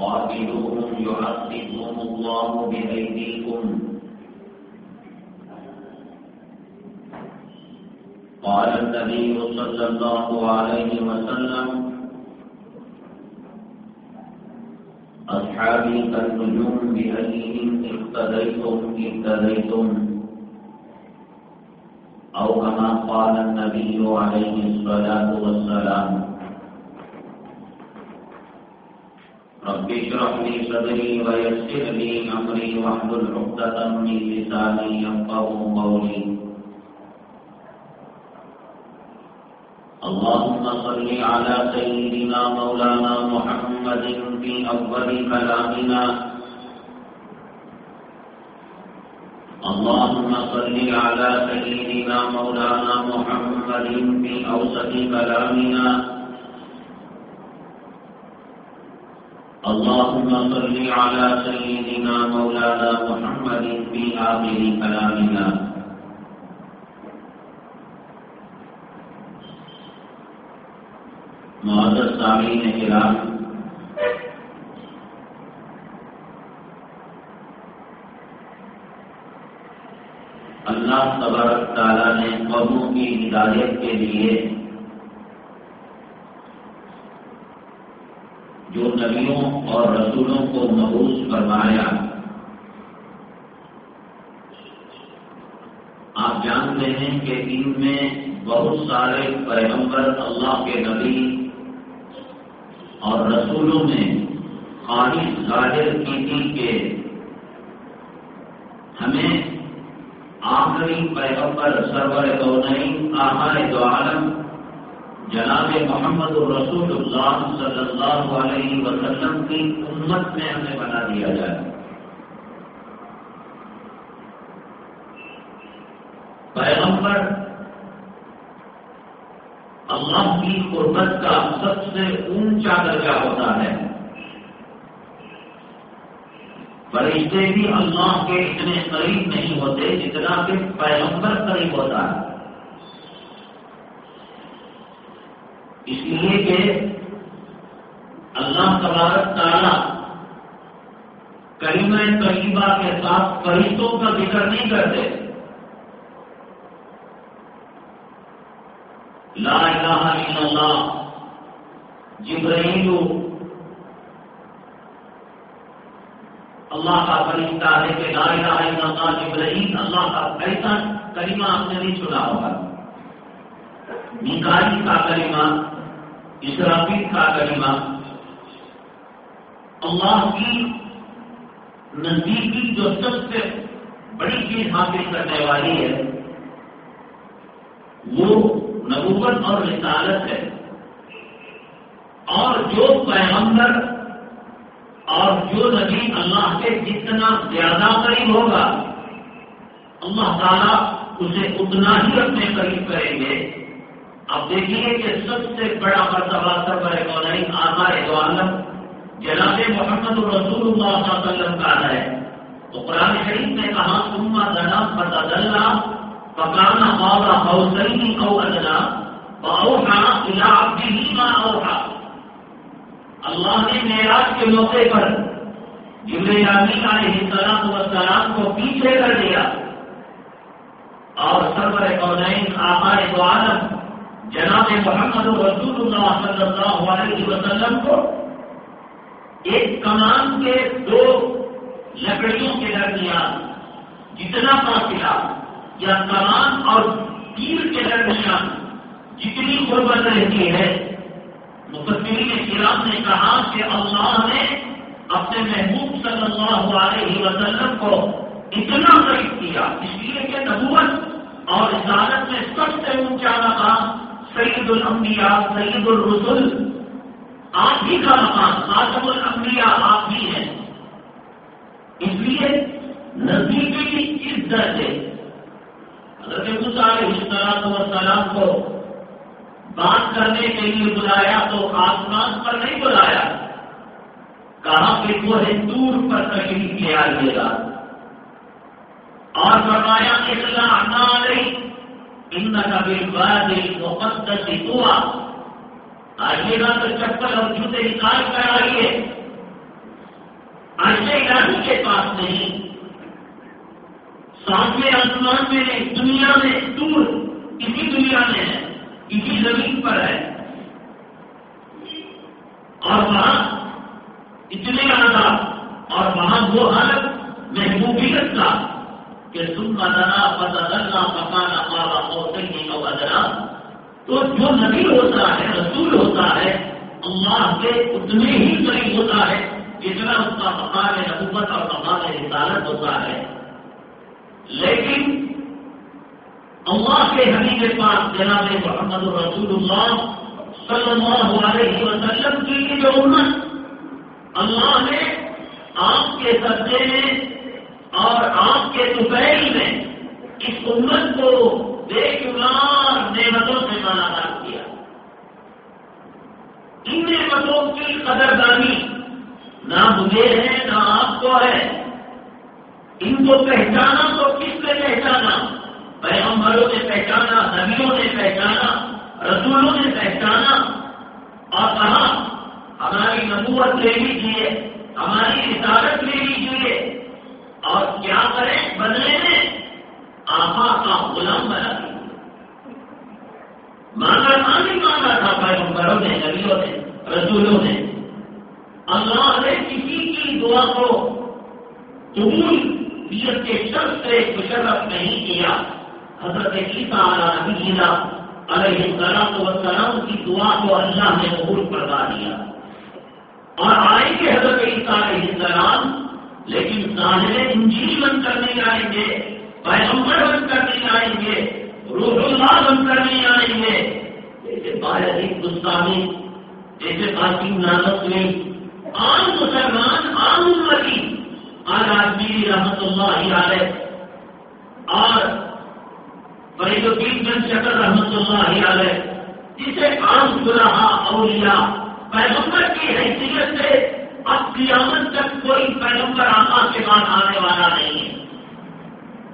قاتلوهم يعذبهم الله بأيديكم. قال النبي صلى الله عليه وسلم أصحابي كالنجوم بأيهم اقتديتم اهتديتم أو كما قال النبي عليه الصلاة والسلام رب اشرح لي صدري ويسر لي أمري واحلل عقدة من لساني يفقهوا قولي. اللهم صل على سيدنا مولانا محمد في أول كلامنا. اللهم صل على سيدنا مولانا محمد في أوسط كلامنا. اللهم صل على سيدنا مولانا محمد في آخر كلامنا. معذر سامعین کرام، اللہ تبارک تعالیٰ نے قوموں کی ہدایت کے لیے جو نبیوں اور رسولوں کو مبوس فرمایا۔ آپ جانتے ہیں کہ ان میں بہت سارے پیغمبر اللہ کے نبی اور رسولوں میں خالص ظاہر کی تھی کہ ہمیں آخری پیغمبر سرور دونئی آہار دو عالم جناب محمد الرسول اللہ صلی اللہ علیہ وسلم کی امت میں ہمیں بنا دیا جائے۔ پیغمبر اللہ کی قربت کا سب سے اونچا درجہ ہوتا ہے۔ فرشتے بھی اللہ کے اتنے قریب نہیں ہوتے جتنا کہ پیغمبر قریب ہوتا ہے اس لیے کہ اللہ تبارک تعالیٰ۔ کریمہ طیبہ کے ساتھ فرشتوں کا ذکر نہیں کرتے۔ لا الہ الا اللہ۔ جبرائیل۔ اللہ کا فرشتہ ہے کہ لا الہ الا اللہ، جبرائیل۔ اللہ کا ایسا کریمہ آپ نے نہیں سنا ہوگا۔ نکاری کا کریمہ اسرافی کا کریمہ اللہ کی نزدیکی جو سب سے بڑی چیز حاصل کرنے والی ہے، وہ نبوت اور رسالت ہے۔ اور جو پیغمبر اور جو نبی اللہ کے جتنا زیادہ قریب ہوگا، اللہ تعالیٰ اسے اتنا ہی اپنے قریب کریں گے۔ اب دیکھیے کہ سب سے بڑا مرتبہ سربر کونئی آمار عالم جناب محمد رسول اللہ صلی اللہ علیہ وسلم کا ہے۔ تو قرآن شریف نے کہا سما دنا فتدلہ فکانا مولا حوصلی او ادنا باؤ بھی ماں اوہا اللہ نے معراج کے موقع پر جبریل امین علیہ السلام و سلام کو پیچھے کر دیا اور سرور کونین آمار دو عالم جناب محمد رسول اللہ صلی اللہ علیہ وسلم کو ایک کمان کے دو لکڑیوں کے درمیان جتنا فاصلہ یا کمان اور تیر کے درمیان جتنی قربت رہتی ہے مقدمین کرام نے کہا کہ اللہ نے اپنے محبوب صلی اللہ علیہ وسلم کو اتنا قریب کیا، اس لیے کہ نبوت اور عدالت میں سب سے اونچا مقام سعید الانبیاء سعید الرسول آپ ہی کا مقام، خاتم الانبیاء آپ ہی ہیں۔ اس لیے نزدیکی کی اس درجے حضرت علیہ السلام کو بات کرنے کے لیے بلایا تو آسمان پر نہیں بلایا کہا کہ وہ دور پر تشریف لے آئیے گا۔ اور فرمایا اطلاع نہ رہی ان کا بعد مقدس ہوا آئیے گا تو چپل اور جوتے نکال کر آئیے ایسے الہی کے پاس نہیں۔ ساتویں آسمان میں نہیں دنیا میں دور کسی دنیا میں ہے کسی زمین پر ہے۔ اور وہاں اتنے زیادہ اور وہاں وہ حالت محبوبیت کا کہ تم کا دنا بدلنا پکانا پالا اور نہیں بدلا تو جو نبی ہوتا ہے، رسول ہوتا ہے، اللہ کے اتنے ہی قریب ہوتا ہے جتنا اس کا مقام نبوت اور مقام رسالت ہوتا ہے۔ لیکن اللہ کے حبیب کے پاس جناب محمد رسول اللہ صلی اللہ علیہ وسلم کی جو امت، اللہ نے آپ کے سبزے میں اور آپ کے دوپہر میں اس امت کو بے شمار نعمتوں سے مالا کیا۔ ان نعمتوں کی قدردانی نہ مجھے ہے، نہ آپ کو ہے۔ ان کو پہچانا تو کس نے پہچانا؟ پیغمبروں نے پہچانا، نبیوں نے پہچانا، رسولوں نے پہچانا۔ اور کہا، ہماری نبوت لے لیجیے ہماری رسالت لے لیجیے اور کیا کریں بدلے میں؟ آفا کا غلام بنا۔ مانگا نہیں مانگا تھا، پیغمبروں نے، نبیوں نے، رسولوں نے۔ اللہ نے کسی کی دعا کو قبول، نیت کے شخص سے مشرف نہیں کیا۔ حضرت عیسیٰ علیہ علیہ السلام وسلام کی دعا کو اللہ نے قبول کروا دیا اور آئیں گے حضرت عیسیٰ علیہ السلام، لیکن ظاہر انجیل بن کر نہیں آئیں گے، پیغمبر بن کر نہیں آئیں گے، روح اللہ بن کر نہیں آئیں گے۔ جیسے باہر ہندوستانی جیسے قاسم نازک میں عام مسلمان عام امتی آج آدمی رحمت اللہ علیہ۔ اور فرید الدین بن شکر رحمت اللہ علیہ۔ جسے عام سلحا اولیاء، پیغمبر کی حیثیت سے اب قیامت تک کوئی پیغمبر آقا کے بعد آنے والا نہیں ہے۔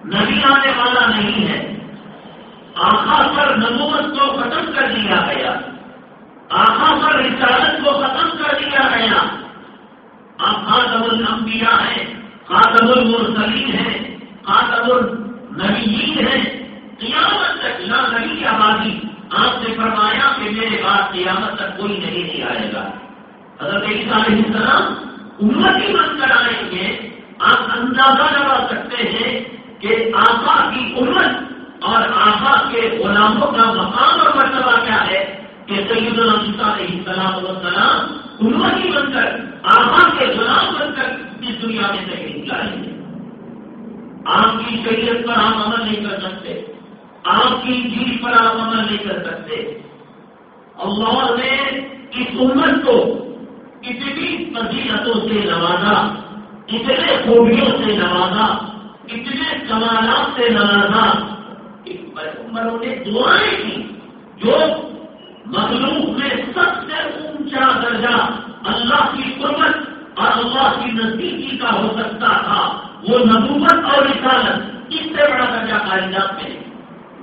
نبی آنے والا نہیں ہے۔ آخا پر نبوت کو ختم کر دیا گیا۔ آخا پر رسالت کو ختم کر دیا گیا۔ آپ خاتم الانبیاء ہیں، خاتم المرسلین ہیں، خاتم النبیین ہیں۔ قیامت تک نہ نبی آبادی۔ آپ نے فرمایا کہ میرے بعد قیامت تک کوئی نہیں نہیں آئے گا۔ حضرت عیسیٰ علیہ السلام امت ہی بن کر آئیں گے۔ آپ اندازہ لگا سکتے ہیں کہ آقا کی امت اور آقا کے غلاموں کا مقام اور مرتبہ کیا ہے کہ سید الحمد علیہ السلام وسلام امت ہی بن کر آقا کے غلام بن کر اس دنیا میں تحریر لائیں گے آپ کی شریعت پر آپ عمل نہیں کر سکتے۔ آپ کی چیز پر آپ عمل نہیں کر سکتے۔ اللہ نے اس امت کو اتنی فضیلتوں سے نوازا اتنے خوبیوں سے نوازا اتنے کمالات سے نوازا عمروں نے دعائیں کی، جو مخلوق میں سب سے اونچا درجہ اللہ کی قربت اور اللہ کی نزدیکی کا ہو سکتا تھا، وہ نبوت اور رسالت اس سے بڑا درجہ کائنات میں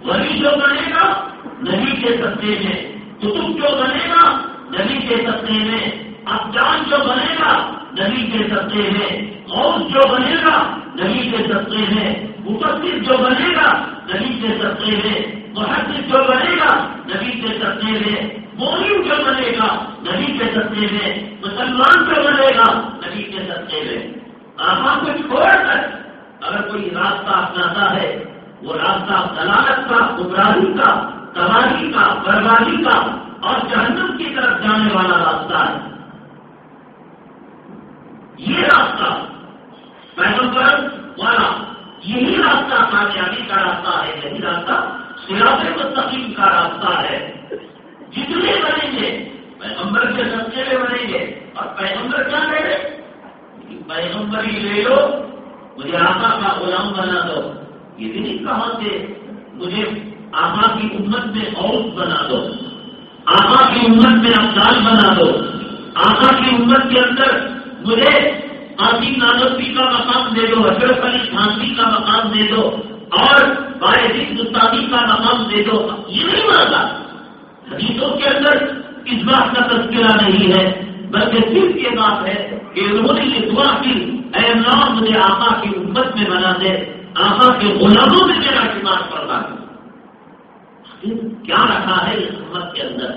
وہی جو بنے گا، نبی کے سطح میں۔ کتب جو بنے گا، نبی کے سطح میں۔ افجان جو بنے گا، نبی کے سطح میں۔ موت جو بنے گا، نبی کے سطح میں۔ مفسر جو بنے گا نبی کے سطح میں محدث جو بنے گا، نبی کے سطح میں، مومن جو بنے گا، نبی کے سطح میں، مسلمان جو بنے گا، نبی کے سطح میں۔ آپ کو چھوڑ کر اگر کوئی راستہ اپناتا ہے، وہ راستہ دلالت کا، گمراہی کا، تباہی کا، بربادی کا اور جہنم کی طرف جانے والا راستہ ہے۔ یہ راستہ پیغمبر والا یہی راستہ کامیابی کا راستہ ہے، یہی راستہ سیاست مستقیم کا راستہ ہے۔ جتنے بنیں گے، پیغمبر کے سچے میں بنیں گے۔ اور پیغمبر کیا لے رہے پیغمبر ہی لے لو۔ مجھے آقا کا غلام بنا دو۔ یہ بھی نہیں کہا کہ مجھے آقا کی امت میں عورت بنا دو۔ آقا کی امت میں افضال بنا دو۔ آقا کی امت کے اندر مجھے آسی نانوی کا مقام دے دو حضرت علی خانسی کا مقام دے دو، اور باعث گستاخی کا مقام دے دو۔ یہ نہیں مانگا حدیثوں کے اندر اس بات کا تذکرہ نہیں ہے، بلکہ صرف یہ بات ہے کہ انہوں نے یہ دعا کی، اے اللہ، مجھے آقا کی امت میں بنا دے، آقا کے غلاموں میں میرا شمار کرتا کیا رکھا ہے اس امت کے اندر؟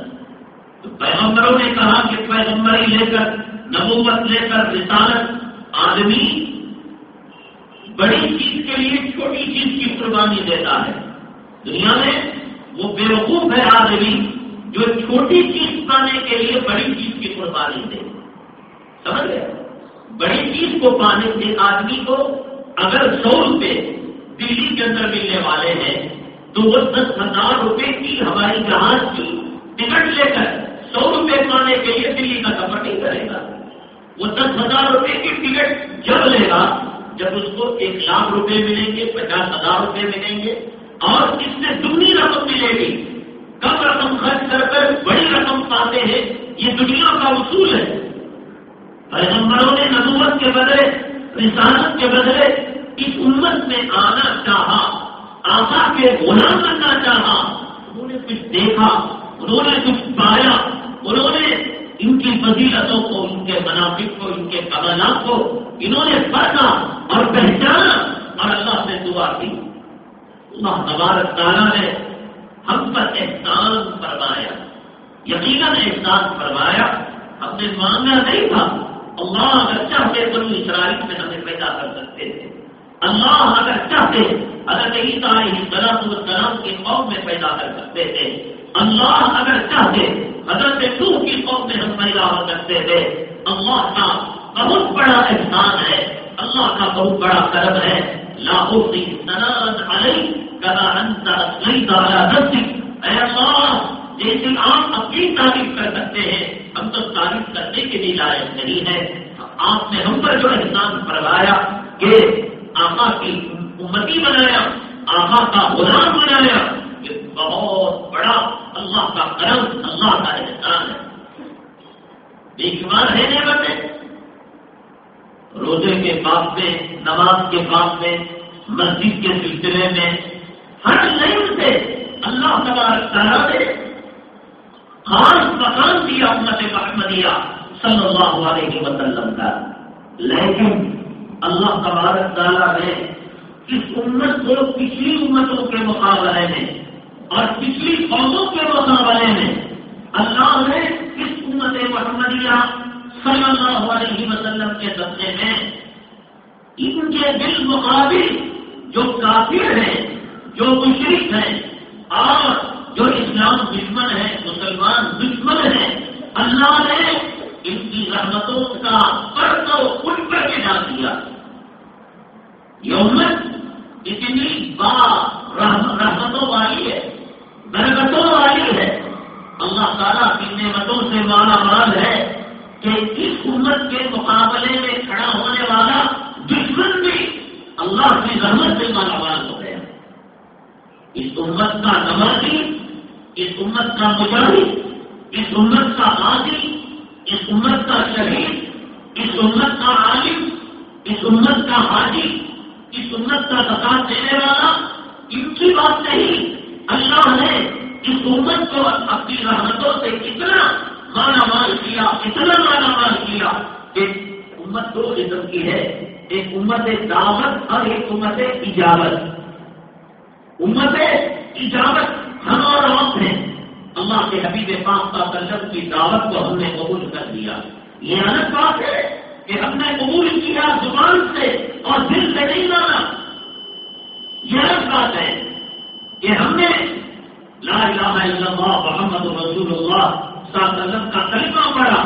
تو پیغمبروں نے کہا کہ پیغمبری لے کر، نبوت لے کر، رسالت آدمی بڑی چیز کے لیے چھوٹی چیز کی قربانی دیتا ہے۔ دنیا میں وہ بیوقوف ہے آدمی جو چھوٹی چیز پانے کے لیے بڑی چیز کی قربانی دے۔ سمجھ گئے؟ بڑی چیز کو پانے سے آدمی کو اگر سو روپے دلی کے اندر ملنے والے ہیں، تو وہ دس ہزار روپے کی ہماری جہاز کی ٹکٹ لے کر سو روپے پانے کے لیے دلی کا سفر نہیں کرے گا۔ وہ دس ہزار روپے کی ٹکٹ جب لے گا، جب اس کو ایک لاکھ روپے ملیں گے، پچاس ہزار روپے ملیں گے، اور اس سے دگنی رقم ملے گی۔ کم رقم خرچ کر کر بڑی رقم پاتے ہیں، یہ دنیا کا اصول ہے۔ پیغمبروں نے نبوت کے بدلے، رسالت کے بدلے اس امت میں آنا چاہا، آقا کے غلام کرنا چاہا۔ انہوں نے کچھ دیکھا، انہوں نے کچھ پایا، انہوں نے ان کی فضیلتوں کو، ان کے منافق کو، ان کے کمالات کو انہوں نے پڑھا اور پہچانا اور اللہ سے دعا کی۔ اللہ تبارک تعالیٰ نے ہم پر احسان فرمایا۔ یقیناً احسان فرمایا۔ ہم نے مانگا نہیں تھا۔ اللہ اگر چاہتے تو اسرائیل میں ہمیں پیدا کر سکتے تھے۔ اللہ اگر چاہتے اگر نہیں تعلیم غلط السلام کی قوم میں پیدا کر سکتے تھے۔ اللہ اگر چاہتے حضرت تو کی قوم میں ہم پیدا ہو تھے، اللہ کا بہت بڑا احسان ہے، اللہ کا بہت بڑا کرم ہے۔ لاہور علیہ انت اے اللہ جیسے آپ اپنی تعریف کر سکتے ہیں، ہم تو تعریف کرنے کے لیے لائق نہیں ہے آپ نے ہم پر جو احسان فرمایا کہ آقا کی امتی بنایا، آقا کا غلام بنایا بہت بڑا اللہ کا کرم، اللہ کا احسان ہے۔ بے شمار ہے نعمت ہے۔ روزے کے پاس میں، نماز کے پاس میں، مسجد کے سلسلے میں، ہر لائن سے اللہ تبارک تعالیٰ نے خاص مکان دیا، امت محمدیہ صلی اللہ علیہ وسلم کا۔ لیکن اللہ تبارک تعالیٰ نے اس امت کو پچھلی امتوں کے مقابلے میں اور پچھلی قوموں کے مقابلے میں اللہ نے اس امت محمدیہ صلی اللہ علیہ وسلم کے سبزے میں ان کے دل مقابل جو کافر ہیں، جو مشرق ہیں اور جو اسلام دشمن ہے مسلمان دشمن ہے اللہ نے ان کی رحمتوں کا پر ان پر کے ڈال دیا۔ یومت اتنی با رحمتوں والی ہے۔ برکتوں والی ہے۔ اللہ تعالیٰ کی نعمتوں سے مالا مال ہے کہ اس امت کے مقابلے میں کھڑا ہونے والا دشمن بھی اللہ کی رحمت سے مالا مال ہو گیا۔ اس امت کا نمازی، اس امت کا مجاہد، اس امت کا عادی اس امت کا شہید، اس امت کا عالم، اس امت کا حاجی، اس امت کا زکات دینے والا، ان کی بات نہیں۔ اللہ نے اس امت کو اپنی رحمتوں سے اتنا مالا مال کیا، اتنا مالا مال کیا کہ امت دو قسم کی ہے۔ ایک امت دعوت اور ایک امت اجابت امت اجابت ہم اور آپ نے اللہ کے حبیب پاک کا کلب کی دعوت کو ہم نے قبول کر دیا یہ الگ بات ہے کہ ہم نے قبول کیا زبان سے اور دل سے نہیں مانا۔ یہ الگ بات ہے کہ ہم نے لا الہ الا اللہ محمد رسول اللہ صلی اللہ علیہ وسلم کا کلمہ پڑھا.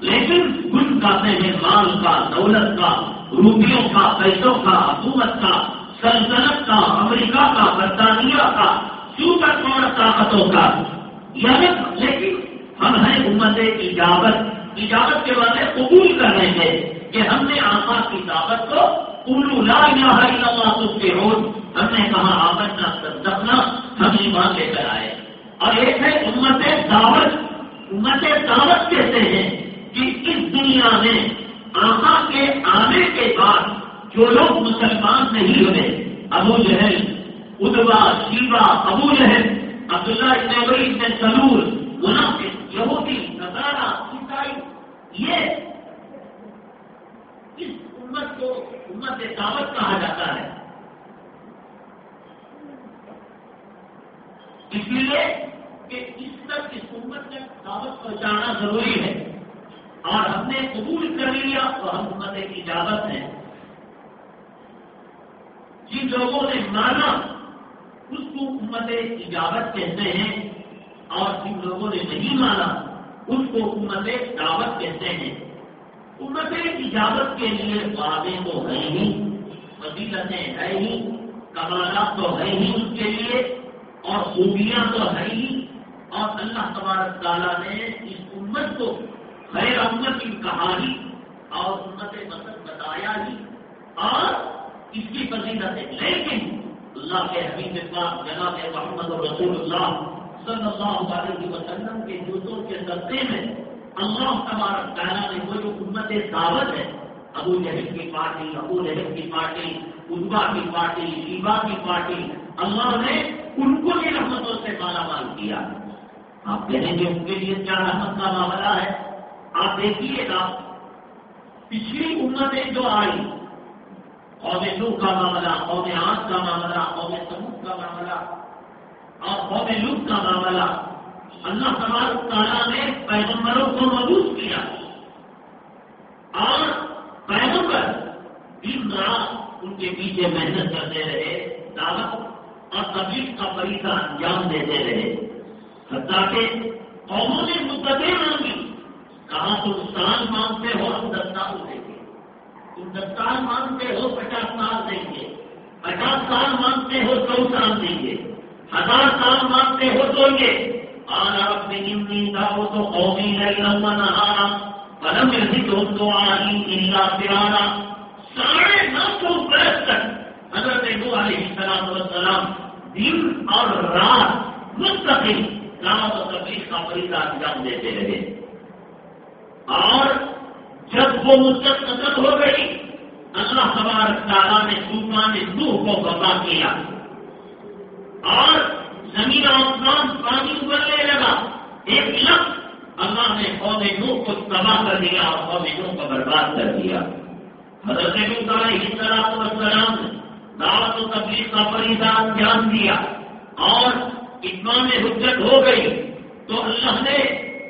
لیکن کچھ کہتے ہیں مال کا، دولت کا، روپیوں کا، پیسوں کا، حکومت کا، سلطنت کا، امریکہ کا، برطانیہ کا سوپر پاور طاقتوں کا؟ یعنی لیکن ہم ہیں امت اجابت. اجابت کے بارے قبول کر رہے ہیں کہ ہم نے آقا کی دعوت کو الو لا الہ الا اللہ کے روز ہم نے کہا آمد نہ صدقنا ہم ایمان لے کر آئے۔ اور ایک ہے امت دعوت۔ امت دعوت کہتے ہیں کہ اس دنیا میں آقا کے آنے کے بعد جو لوگ مسلمان نہیں ہوئے، ابو جہل ادوا شیوا ابو جہل، عبداللہ ابن ابئی ابن سلور منافق، یہودی نظارہ عیسائی یہ اس امت کو امت دعوت کہا جاتا ہے۔ اس لیے کہ اس تک اس امت میں دعوت پہنچانا ضروری ہے اور ہم نے قبول کر لیا تو ہم امت کی اجازت ہے۔ جن لوگوں نے مانا، اس کو امت اجازت کہتے ہیں اور جن لوگوں نے نہیں مانا، اس کو امت دعوت کہتے ہیں۔ امت اجازت کے لیے وعدے تو ہے ہی، فضیلتیں ہے ہی، کمالات تو ہے ہی اس کے لیے۔ اور خوبیاں تو ہے ہی۔ اور اللہ تبارک تعالیٰ نے اس امت کو خیر امت کی کہانی اور امت مدد بتایا ہی۔ اور اس کی فضیلت ہے لیکن اللہ کے حبیب پاک جناب محمد رسول اللہ صلی اللہ علیہ وسلم کے جوتوں کے سبتے میں اللہ تبارک تعالیٰ نے وہ جو امت دعوت ہے، ابو جہل کی پارٹی، ابو جہل کی پارٹی ادبا کی پارٹی شیبا کی پارٹی اللہ نے ان کو بھی رحمتوں سے مالا مال کیا۔ آپ کہیں گے ان کے لیے کیا رحمت کا معاملہ ہے؟ آپ دیکھیے گا پچھلی امتیں جو آئی قوم نو کا معاملہ، قوم آج کا معاملہ، قوم سمود کا معاملہ، اور قوم لوگ کا معاملہ، اللہ تبارک تعالیٰ نے پیغمبروں کو مبوس کیا۔ اور پیغمبر دن رات ان کے پیچھے محنت کرتے رہے، دعوت اور تبلیغ کا فریقہ انجام دیتے رہے۔ حتیٰ کہ قوموں نے مدتیں مانگی۔ کہاں تم سال مانگتے ہو؟ ہم دس سال دیں گے تم دس سال مانگتے ہو، پچاس سال دیں گے۔ پچاس سال مانگتے ہو سو سال دیں گے۔ ہزار سال مانگتے ہو تو یہ۔ آر آپ نے ہندی تھا وہ تو قومی ہے لمبا نہارا پلم بھی تم تو آئی انلا پیارا ساڑھے نو سو برس تک حضرت علیہ السلام وسلام دن اور رات مستقل دعوت و تبلیغ کا فریضہ انجام دیتے رہے۔ اور جب وہ مدت ختم ہو گئی، اللہ تبارک تعالیٰ نے طوفان روح کو بپا کیا۔ اور زمین آسمان پانی ابلنے لگا۔ ایک لفظ اللہ نے قوم نوح کو تباہ کر دیا اور قوم نوح کو برباد کر دیا۔ حضرت اس طرح السلام دعوت و تبلیغ کا فریضہ انجام دیا اور اتمام حجت ہو گئی تو اللہ نے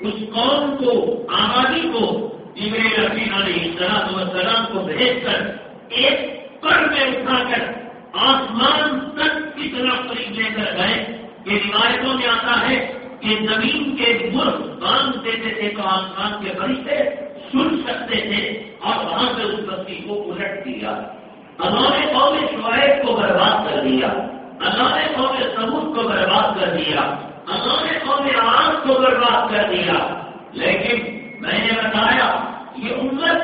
اس قوم کو، آبادی کو جبریل رفیع علیہ السلام و سلام کو بھیج کر ایک پر میں اٹھا کر آسمان تک کتنا قریب لے کر گئے۔ کہ روایتوں میں آتا ہے کہ زمین کے مرغ باندھ دیتے تھے تو آسمان کے فرشتے سن سکتے تھے اور وہاں سے اس بستی کو الٹ دیا۔ اللہ نے قوم شعیب کو برباد کر دیا۔ اللہ نے قوم سمود کو برباد کر دیا۔ اللہ نے قوم آج کو برباد کر دیا۔ لیکن میں نے بتایا یہ امت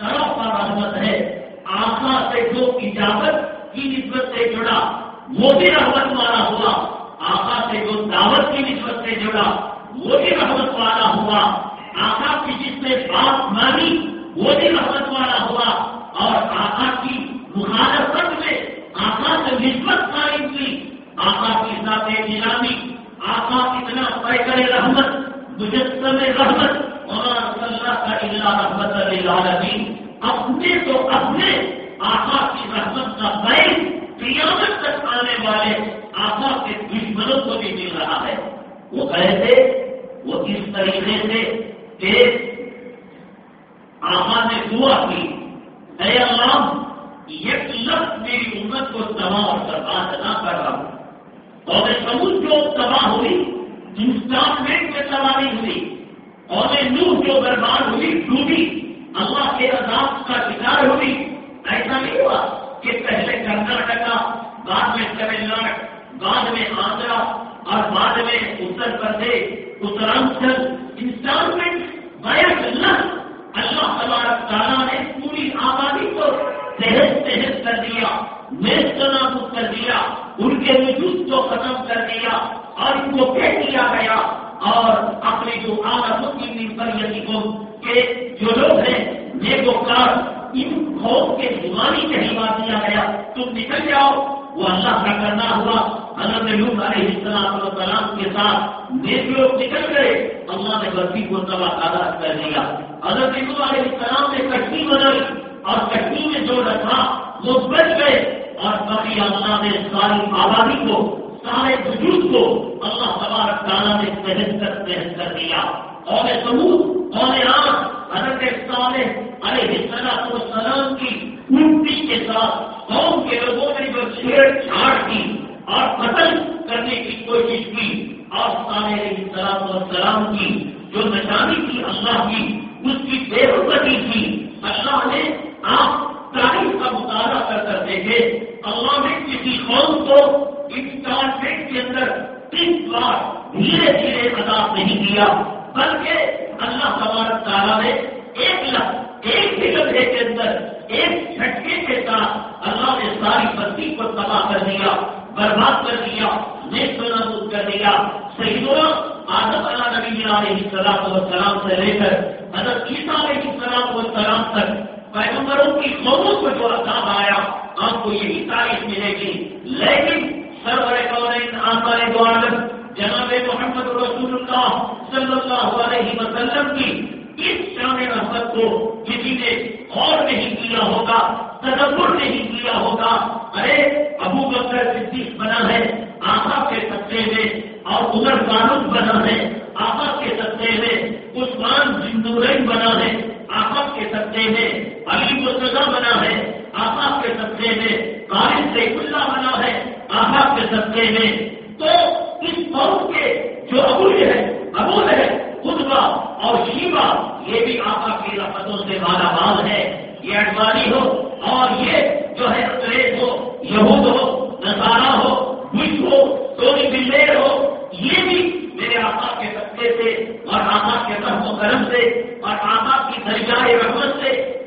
سڑک کا رحمت ہے۔ آخا سے جو اجازت کی نسبت سے جڑا، وہ بھی رحمت والا ہوا۔ آخا سے جو دعوت کی نسبت سے جڑا، وہ بھی رحمت والا ہوا۔ آخا کی جس نے بات مانی، وہ بھی رحمت والا ہوا۔ اور آخا کی مخالفت میں آخا سے نسبت قائم کی آخا کی ساتھ نیلامی آقا اتنا پیکر رحمت مجسم رحمت اور اللہ کا اللہ رحمت العالمین اپنے تو اپنے آقا کی رحمت کا بیل قیامت تک آنے والے آقا کے دشمنوں کو بھی مل رہا ہے۔ وہ کہتے وہ اس طریقے سے کہ آقا نے دعا کی، اے اللہ ایک لفظ میری امت کو تباہ اور برباد نہ کر رہا ہوں۔ اور سمجھ جو تباہ ہوئی انسٹالمنٹ میں تباہ نہیں ہوئی اور نوح جو برباد ہوئی، ڈوبی، اللہ کے عذاب کا شکار ہوئی۔ ایسا نہیں ہوا کہ پہلے کرناٹکا، بعد میں تمل ناڈ، بعد میں آندھرا اور بعد میں اتر پردیش، اترانچل۔ انسٹالمنٹ اللہ اللہ تبارک تعالیٰ نے پوری آبادی کو تحت تحت کر دیا نیست نابود کر دیا، ان کے وجود کو ختم کر دیا، اور ان کو کہہ دیا گیا، اور اپنی جو عادت کی پر یعنی کو کہ جو لوگ ہیں یہ نیک کار ان خوف کے زبانی کہیں بات دیا گیا۔ تم نکل جاؤ۔ وہ اللہ کا کرنا ہوا۔ حضرت لوگ علیہ السلام السلام کے ساتھ نیک لوگ نکل گئے۔ اللہ نے برفی کو تباہ تعداد کر دیا۔ حضرت لوگ علیہ السلام نے کشتی بنائی۔ اور کشتی میں جو رکھا، وہ بچ گئے۔ اور کبھی اللہ نے ساری آبادی کو، سارے وجود کو اللہ تبارک تعالیٰ نے تحت کر تحت کر دیا۔ اور سمود اور آنکھ حضرت صالح علیہ السلام کی اونٹی کے ساتھ قوم کے لوگوں نے جو چھیڑ چھاڑ کی اور قتل کرنے کی کوشش کی، اور سلام کی جو نشانی تھی، اللہ کی، اس کی بے روزی تھی۔ اللہ نے آپ تاریخ کا مطالعہ کر کر دیکھے اللہ نے کسی قوم کو انسٹالمنٹ کے اندر تین بار دھیرے دھیرے عذاب نہیں دیا، بلکہ اللہ تبارک تعالیٰ نے ایک لفظ، ایک ہی لمحے کے اندر، ایک جھٹکے کے ساتھ اللہ نے ساری بستی کو تباہ کر دیا، برباد کر دیا، نیک نابود کر دیا۔ صحیح آدم اللہ نبی علیہ السلام و سلام سے لے کر حضرت عیسیٰ علیہ السلام و سلام تک پیغمبروں کی قوموں کو جو عذاب آیا، آپ کو یہی تاریخ ملے گی۔ لیکن سرور آسان دو عالم جناب محمد رسول اللہ صلی اللہ علیہ وسلم کی اس شان رحمت کو کسی نے اور نہیں کیا ہوگا، تدبر نہیں کیا ہوگا۔ ارے، ابو بکر صدیق بنا ہے، آقا کے سطح میں اور عمر فاروق بنا ہے، آقا کے سطح میں، عثمان زندورین بنا ہے، آقا کے سطح میں۔ علی مرتضا بنا ہے، آقا کے سطح میں قارن سیف اللہ بنا ہے، آقا کے سطح میں۔ تو اس قوم کے جو ابو ہے ابو ہے، خطبہ اور شیوا یہ بھی آقا کی رفتوں سے مالا مال ہے۔ یہ اڈوانی ہو اور یہ جو ہے انگریز ہو، یہود ہو نسارا ہو بش ہو، سونی بلیر ہو، یہ بھی میرے آقا کے سطح سے اور آقا کے رحم و کرم سے اور آقا کی دریائے رحمت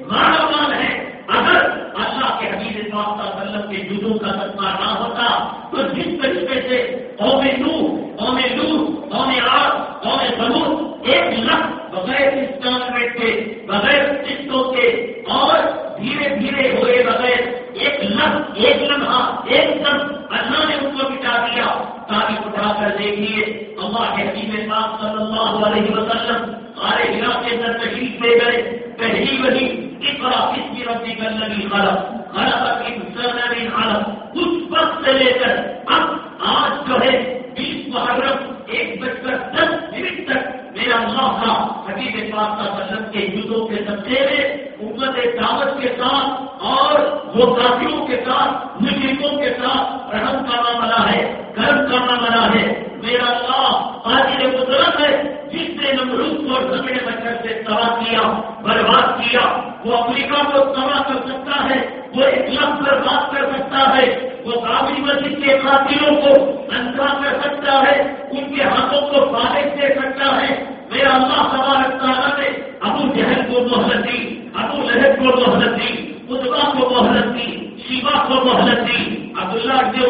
سے مال ہے، اگر اللہ کے حبیب وسلم کے جدوں کا سطح نہ ہوتا، تو جس طریقے سے قوم نو قوم لو قوم آگ قوم سمود ایک لفظ بغیر انسٹالمنٹ کے، بغیر قسطوں کے اور دھیرے دھیرے ہوئے بغیر ایک لفظ، ایک لمحہ، ایک دم اللہ نے ان کو مٹا دیا، تاریخ اٹھا کر دیکھیے، اللہ کے حکیم پاک صلی اللہ علیہ وسلم سارے علاقے اندر تشریف لے گئے، پہلی وہی اقرا طرح ربك الذي خلق. خلق الانسان من علق. اس وقت سے لے کر اب آج جو ہے، بیس محرم ایک بج کر دس منٹ تک میرا اللہ کا حبیب پاک کا وسلم کے یوزوں کے سبزے میں امت دعوت کے ساتھ اور وہ کافیوں کے ساتھ مشرقوں کے ساتھ رحم کرنا بنا ہے گرم کرنا بنا ہے۔ میرا اللہ آج قدرت ہے، جس نے نمرود کو جھگڑے بچر سے تباہ کیا، برباد کیا۔ وہ امریکہ کو تباہ کر سکتا ہے، وہ ایک لفظ کر سکتا ہے، وہ کابل مسجد کے قاتلوں کو انسا کر سکتا ہے، ان کے ہاتھوں کو فارغ دے سکتا ہے۔ میرا اللہ تبارک تعالیٰ نے ابو جہل کو محلت دی، ابو لہب کو محلت دی اتبا کو محلت دی شیوا کو محلت دی، عبداللہ جو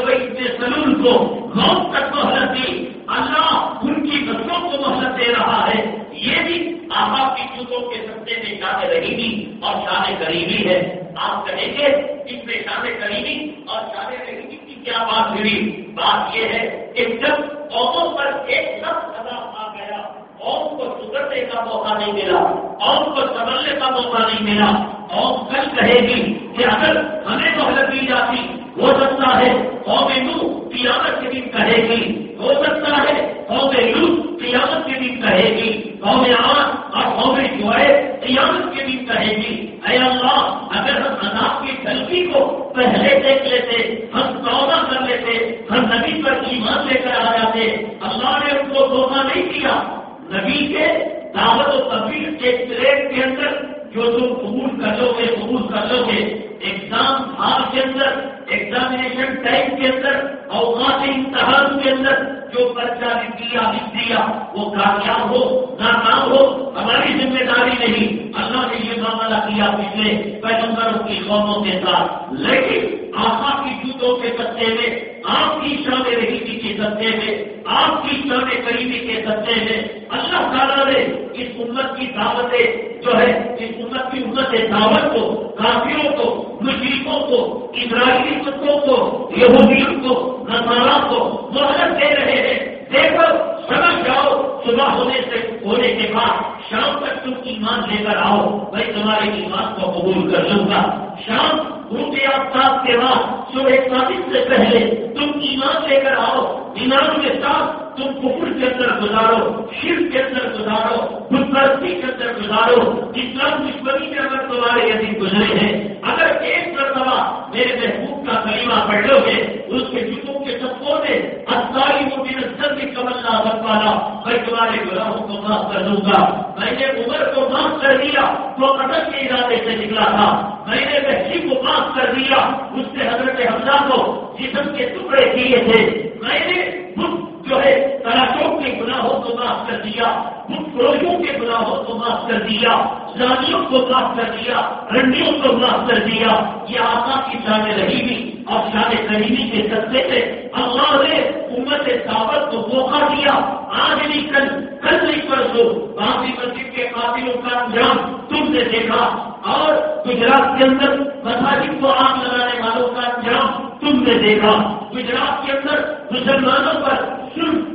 سلول کو موت تک محلت دی۔ اللہ ان کی بچوں کو محلت دے رہا ہے۔ یہ بھی آبا کی چوتوں کے سطح میں شان رحیمی اور شان قریبی ہے۔ آپ کہیں گے، اس میں شان قریبی اور شان رحیمی کیا بات ہوئی؟ بات یہ ہے کہ جب قوموں پر ایک لفظ ادا آ گیا قوم کو سدھرنے کا موقع نہیں ملا قوم کو سنبھلنے کا موقع نہیں ملا قوم کل کہے گی کہ اگر ہمیں محلت دی جاتی ہو سکتا ہے قوم نو قیامت کے دن کہے گی۔ ہو سکتا ہے قوم لو قیامت کے دن کہے گی۔ قوم آس اور قوم شعیب قیامت کے دن کہے گی۔ اے اللہ، اگر ہم عذاب کی جلدی کو پہلے دیکھ لیتے، ہم توبہ کر لیتے، ہم نبی پر ایمان لے کر آ جاتے، اللہ نے ان کو دھوکہ نہیں کیا۔ نبی کے دعوت و تفریح کے ٹریڈ کے اندر جو تم قبول کر لو گے، قبول کر لو گے ایگزام بھاگ کے اندر اوقات امتحان کے اندر جو بچہ نے لکھ دیا، وہ کامیاب ہو، ناکام ہو، ہماری ذمہ داری نہیں۔ اللہ نے یہ معاملہ کیا پچھلے پیغمبروں کی قوموں کے ساتھ۔ لیکن آقا کی جوتوں کے بچے میں آپ کی شان رحیمی کے سطح میں آپ کی شان قریبی کے سطح میں اللہ تعالیٰ نے اس امت کی دعوتیں جو ہے، اس امت کی امت دعوت کو کافیوں کو مشرقوں کو، اسرائیلی کتوں کو، یہودیوں کو نسارا کو محرت دے رہے ہیں۔ دیکھو سمجھ جاؤ، صبح ہونے سے، ہونے کے بعد شام تک تم ایمان لے کر آؤ۔ میں تمہارے ایمان کو قبول کر لوں گا۔ شام کے آفتاب کے بعد صبح ثابت سے پہلے تم ایمان لے کر آؤ، ایمان کے ساتھ تم کفر کے اندر گزارو شیر کے اندر گزارو پرستی کے اندر گزارو، اسلام دشمنی کے اندر تمہارے یدی گزرے ہیں۔ اگر ایک مرتبہ میرے محبوب کا کلیمہ پڑھ لو گے، اس کے جتوں کے سپوں میں اتاری کو بھی نظر بھی کمل نہ بن پانا میں تمہارے گناہوں کو معاف کر دوں گا۔ میں نے عمر کو معاف کر دیا تو قدر کے ارادے سے نکلا تھا۔ میں نے بہشی کو معاف کر دیا، اس سے حضرت حمزہ کو جسم کے ٹکڑے کیے تھے۔ میں نے جو ہے، تلاشوں کے گناہوں کو معاف کر دیا فروشوں کے گناہوں کو معاف کر دیا، زانیوں کو معاف کر دیا، رنڈیوں کو معاف کر دیا، یہ آقا کی شان رہی بھی اور شان قریبی کے سستے سے اللہ نے امت دعوت کو موقع دیا۔ آج نہیں کل کل نہیں پرسو باقی مسجد کے قابلوں کا انجام تم نے دیکھا۔ اور گجرات کے اندر مساجد کو آگ لگانے والوں کا انجام تم نے دیکھا۔ گجرات کے اندر مسلمانوں پر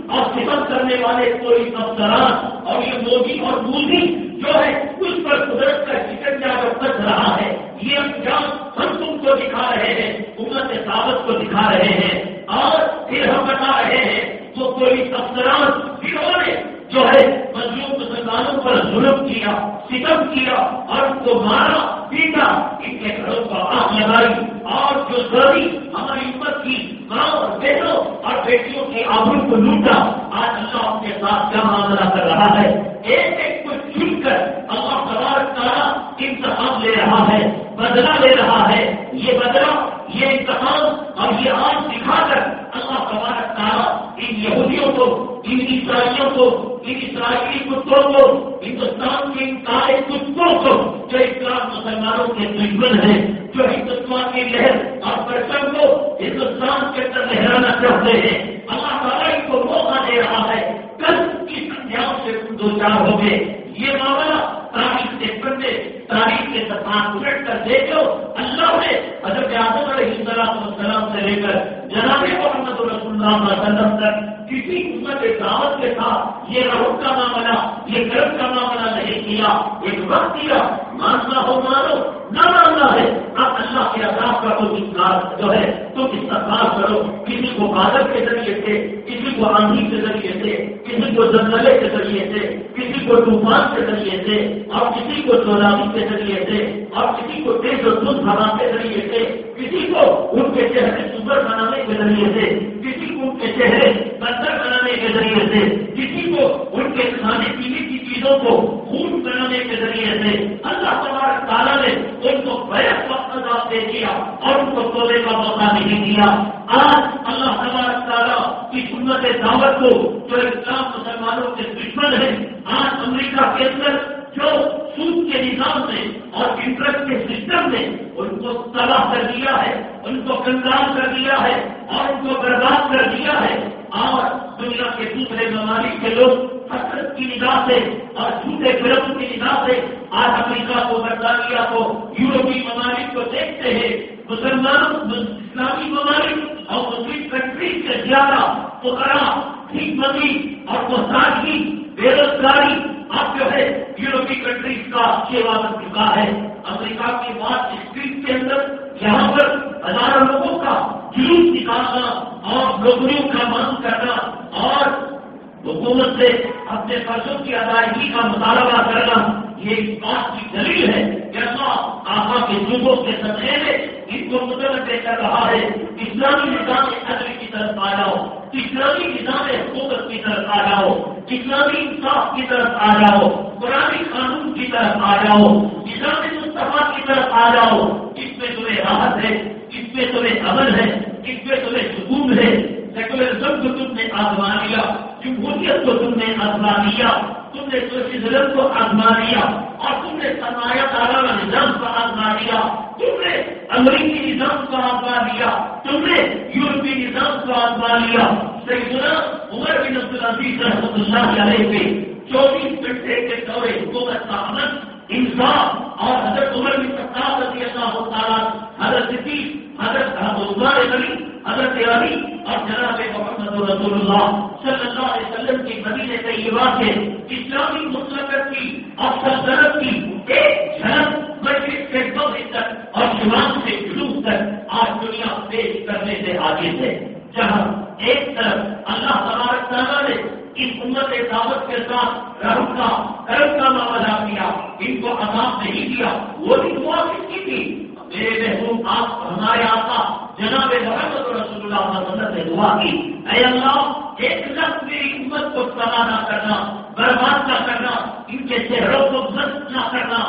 اور صفت کرنے والے کوئی افسران اور یہ مودی اور مودی جو ہے، اس پر قدرت کا چکن جا کر بچ رہا ہے۔ یہ انجام ہم تم کو دکھا رہے ہیں، امت دعوت کو دکھا رہے ہیں۔ اور پھر ہم بتا رہے ہیں تو کوئی افسران جنہوں نے جو ہے مزلوم مسلمانوں پر ظلم کیا، ستم کیا اور کو مارا، پیٹا ان کے گھروں پر آگ لگائی۔ اور جو ضروری ہماری امت کی ماں اور بہنوں اور بیٹیوں کی آبرو کو لوٹا، آج اللہ کے ساتھ کیا معاملہ کر رہا ہے؟ ایک ایک کو چن کر اللہ تبارک تعالیٰ انتخاب لے رہا ہے بدلا لے رہا ہے۔ یہ بدلا یہ انتخاب اور یہ آج دکھا کر کو ان عیسائیوں کو ان اسرائیلی کتوں کو ہندوستان کے ان کالے کتوں کو جو اسلام مسلمانوں کے دشمن ہیں، جو ہندوستان کی لہر اور پرچم کو ہندوستان کے اندر لہرانا چاہتے ہیں۔ اللہ تعالیٰ ان کو موقع دے رہا ہے۔ کل کی سنجھاؤں سے دو چار ہو گئے۔ یہ معاملہ تاریخ سے پڑھتے تاریخ کے ساتھ الٹ کر دیکھو اللہ نے حضرت آدم علیہ السلام سے لے کر جناب محمد رسول اللہ علیہ وسلم تک کسی امت دعوت کے ساتھ یہ رحم کا معاملہ، یہ گرم کا معاملہ نہیں کیا۔ ایک وقت کیا ماننا ہو مانو، نہ ماننا ہے، اب اللہ کے عذاب کا کوئی جو ہے، تم استقبال کرو۔ کسی کو بادل کے ذریعے سے، کسی کو آندھی کے ذریعے سے، کسی کو زلزلے کے ذریعے سے، کسی کو طوفان کے ذریعے سے اور کسی کو سونامی کے ذریعے سے اور کسی کو تیز و دودھ ہوا کے ذریعے سے، کسی کو ان کے چہرے سندر بنانے کے ذریعے سے، کسی کو ان کے چہرے بندر بنانے کے ذریعے سے، کسی کو ان کے کھانے پینے کی چیزوں کو خون بنانے کے ذریعے سے۔ اللہ تبارک تعالیٰ نے ان کو بیک وقت عذاب دے دیا اور ان کو توڑے کا موقع نہیں دیا۔ آج اللہ تبارک تعالیٰ کی سنت دعوت کو جو اسلام مسلمانوں کے دشمن ہے آج امریکہ کے اندر جو سود کے نظام نے اور انٹرسٹ کے سسٹم نے ان کو تباہ کر دیا ہے، ان کو کنگال کر دیا ہے اور ان کو برباد کر دیا ہے۔ اور دنیا کے دوسرے ممالک کے لوگ حسرت کی نگاہ سے اور جھوٹے فلم کی نگاہ سے آج امریکہ کو، برطانیہ کو، یورپی ممالک کو دیکھتے ہیں۔ مسلمان، اسلامی ممالک اور مسلم کنٹریز سے زیادہ پکڑا ٹھیک مندی اور مساجی بے روزگاری اب جو ہے یورپی کنٹریز کا سیوا بن چکا ہے۔ امریکہ کے بعد اسٹریٹ کے اندر یہاں پر ہزاروں لوگوں کا جلوس نکالنا اور نوکریوں کا مانگ کرنا اور حکومت سے اپنے فرضوں کی ادائیگی کا مطالبہ کرنا یہ اس بات کی دلیل ہے کہ اللہ آقا کے جگوں کے سطح میں اس کو متوجہ کر رہا ہے۔ اسلامی نظام عدل کی طرف آ جاؤ۔ اسلامی نظام حکومت کی طرف آ جاؤ۔ اسلامی انصاف کی طرف آ جاؤ۔ پرانی قانون کی طرف آ جاؤ۔ اسلامی مصطفیٰ کی طرف آ جاؤ۔ اس میں تمہیں راحت ہے۔ اس میں تمہیں امن ہے۔ اس میں تمہیں سکون ہے۔ سیکولرزم کو تم نے آزما لیا جمہوریت کو تم نے آزما لیا تم نے سوشلزم کو آزما لیا اور تم نے سرمایہ دارا نظام کو آزما لیا، تم نے امریکی نظام کو آزما لیا، تم نے یورپی نظام کو آزما لیا۔ سیدنا عمر بن عبد العزیز رحمۃ اللہ علیہ پہ چوبیس گھنٹے کے دورے حکومت کا عمل، انصاف اور حضرت عمر بن خطاب رضی اللہ تعالیٰ حضرت حضرت عثمان غنی حضرت علی اور جناب محمد رسول اللہ صلی اللہ علیہ وسلم کی مدینے طیبہ سے اسلامی مسلمت کی اور سلطنت کی ایک جھلک مسجد سے بغل تک اور شمال سے جلوس تک آج دنیا پیش کرنے سے آگے تھے جہاں ایک طرف اللہ تبارک تعالیٰ نے اس امت دعوت کے ساتھ رحم کا، کرم کا معاملہ کیا، ان کو عذاب نہیں کیا وہ بھی دعا کس کی تھی؟ میرے محبوب، آپ ہمارے آقا جناب محمد رسول اللہ علیہ وسلم نے دعا کی، اے اللہ، ایک لفظ میری امت کو تباہ نہ کرنا، برباد نہ کرنا، ان کے چہروں کو مست نہ کرنا،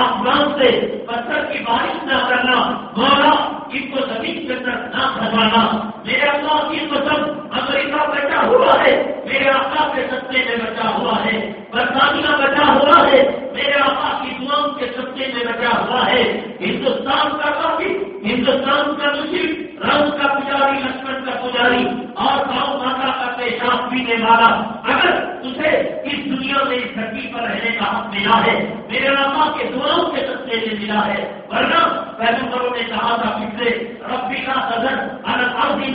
آسمان سے پتھر کی بارش نہ کرنا، مولا، ان کو زمین کے اندر نہ پھنسانا میرے اللہ کی قسم، امریکہ بچا ہوا ہے، میرے آقا کے سستے میں بچا ہوا ہے، برطانیہ بچا ہوا ہے میرے آقا کی دعاؤں کے سستے میں بچا ہوا ہے۔ ہندوستان کا کافی ہندوستان کا مشرق رنگ کا پجاری، لکشمن کا پجاری، اور گاؤں ماتا کا پیشاب پینے والا۔ اگر اسے اس دنیا میں اس دھرتی پر رہنے کا حق ملا ہے، میرے آقا کے دعاؤں کے سستے میں ملا ہے۔ ورنہ پیغمبروں نے کہا تھا پچھلے ربی کا صدر الگ آدمی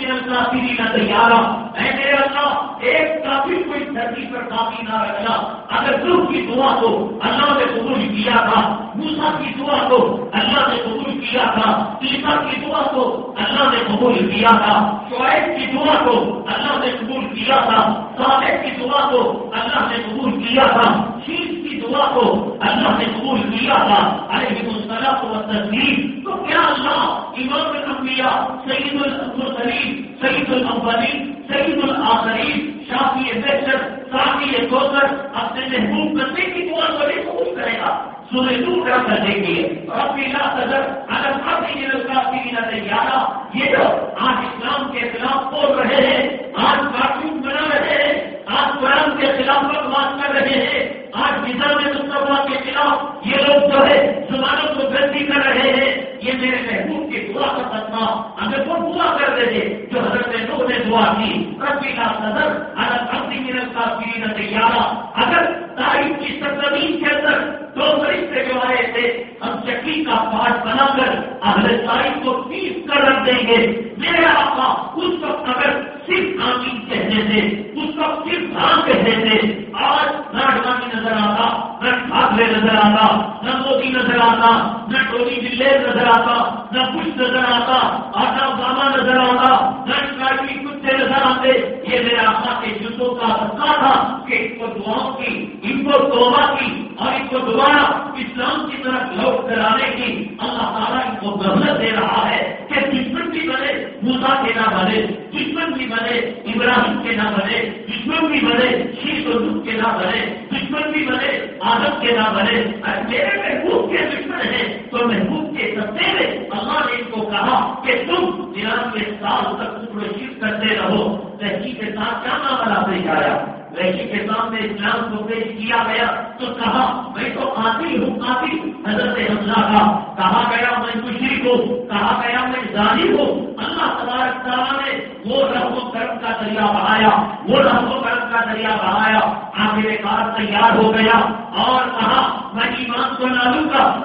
نہ تیار ہے میرے اللہ ایک کافی کو اس دھرتی پر کافی نہ رکھنا۔ اگر دکھ کی دعا کو اللہ اللہ نے قبول کیا تھا موسا کی دعا کو اللہ نے قبول کیا تھا عیسا کی دعا کو اللہ نے قبول کیا تھا، شعیب کی دعا کو اللہ نے قبول کیا تھا، صالح کی دعا کو اللہ نے قبول کیا تھا شیش کی دعا کو اللہ نے قبول کیا تھا، علیہ السلام و تصدیق تو کیا اللہ امام الانبیاء سعید المرسلین سعید الاولین سعید الآخرین، شافی بہتر صافی کوثر اپنے محبوب کرنے کی سورہ دور کا کر دیں گے۔ ربی لا صدر اگر کافی کافی نہ تیارہ یہ جو آج اسلام کے خلاف بول رہے ہیں، آج کارٹون بنا رہے ہیں، آج قرآن کے خلاف بات کر رہے ہیں، آج نظام مصطفیٰ کے خلاف یہ لوگ جو ہے زبانوں کو گندی کر رہے ہیں۔ یہ میرے محبوب کی دعا کا سکتا اگر وہ دعا کر رہے جو حضرت لوگ نے دعا کی، ربی کا صدر اگر کافی منت کافی نہ تیارہ اگر تاریخ کی سرزمین کے اندر دو فرشتے جو آئے تھے، ہم چکی کا پاٹ بنا کر اہل تاریخ کو پیس کر رکھ دیں گے۔ میرے آقا، اس وقت اگر صرف آمین کہنے سے اس وقت صرف ہاں کہنے سے آج نہ اڈوانی نظر آتا، نہ ٹھاکرے نظر آتا، نہ مودی نظر آتا، نہ ٹولی بلے نظر آتا، نہ کچھ نظر آتا اور نہ اوباما نظر آتا، نہ سے نظر آتے یہ میرے آقا کے جوتوں کا حصہ تھا کہ ان کو دعاؤں کی، ان کو توبہ کی اور ان کو دوبارہ اسلام کی طرف لوٹ کرانے کی اللہ تعالیٰ ان کو ضرورت دے رہا ہے کہ دشمن کی بنے موسا کے نہ بنے۔ دشمن بھی بنے، ابراہیم کے نہ بنے، دشمن بھی بنے شیش و کے نہ بنے، دشمن بھی بنے، آدم کے نہ بنے۔ میرے محبوب کے دشمن ہیں، تو محبوب کے سطح میں اللہ نے ان کو کہا کہ تم نرانوے سال تک شیخ کرتے رہو۔ تحقیق کے ساتھ کیا معاملہ پیش آیا؟ ویسی کے سامنے اسلام کو پیش کیا گیا تو کہا، میں تو قاتل ہوں، قاتل. حضرت حملہ کا کہا گیا، میں خوشی ہوں. کہا گیا، میں ظاہر ہوں. اللہ تبارک تعالیٰ نے وہ رحم و کرم کا دریا بہایا، وہ رحم و کرم کا دریا بہایا، آخر کار تیار ہو گیا اور کہا، میں ایمان کو نہ لوں گا.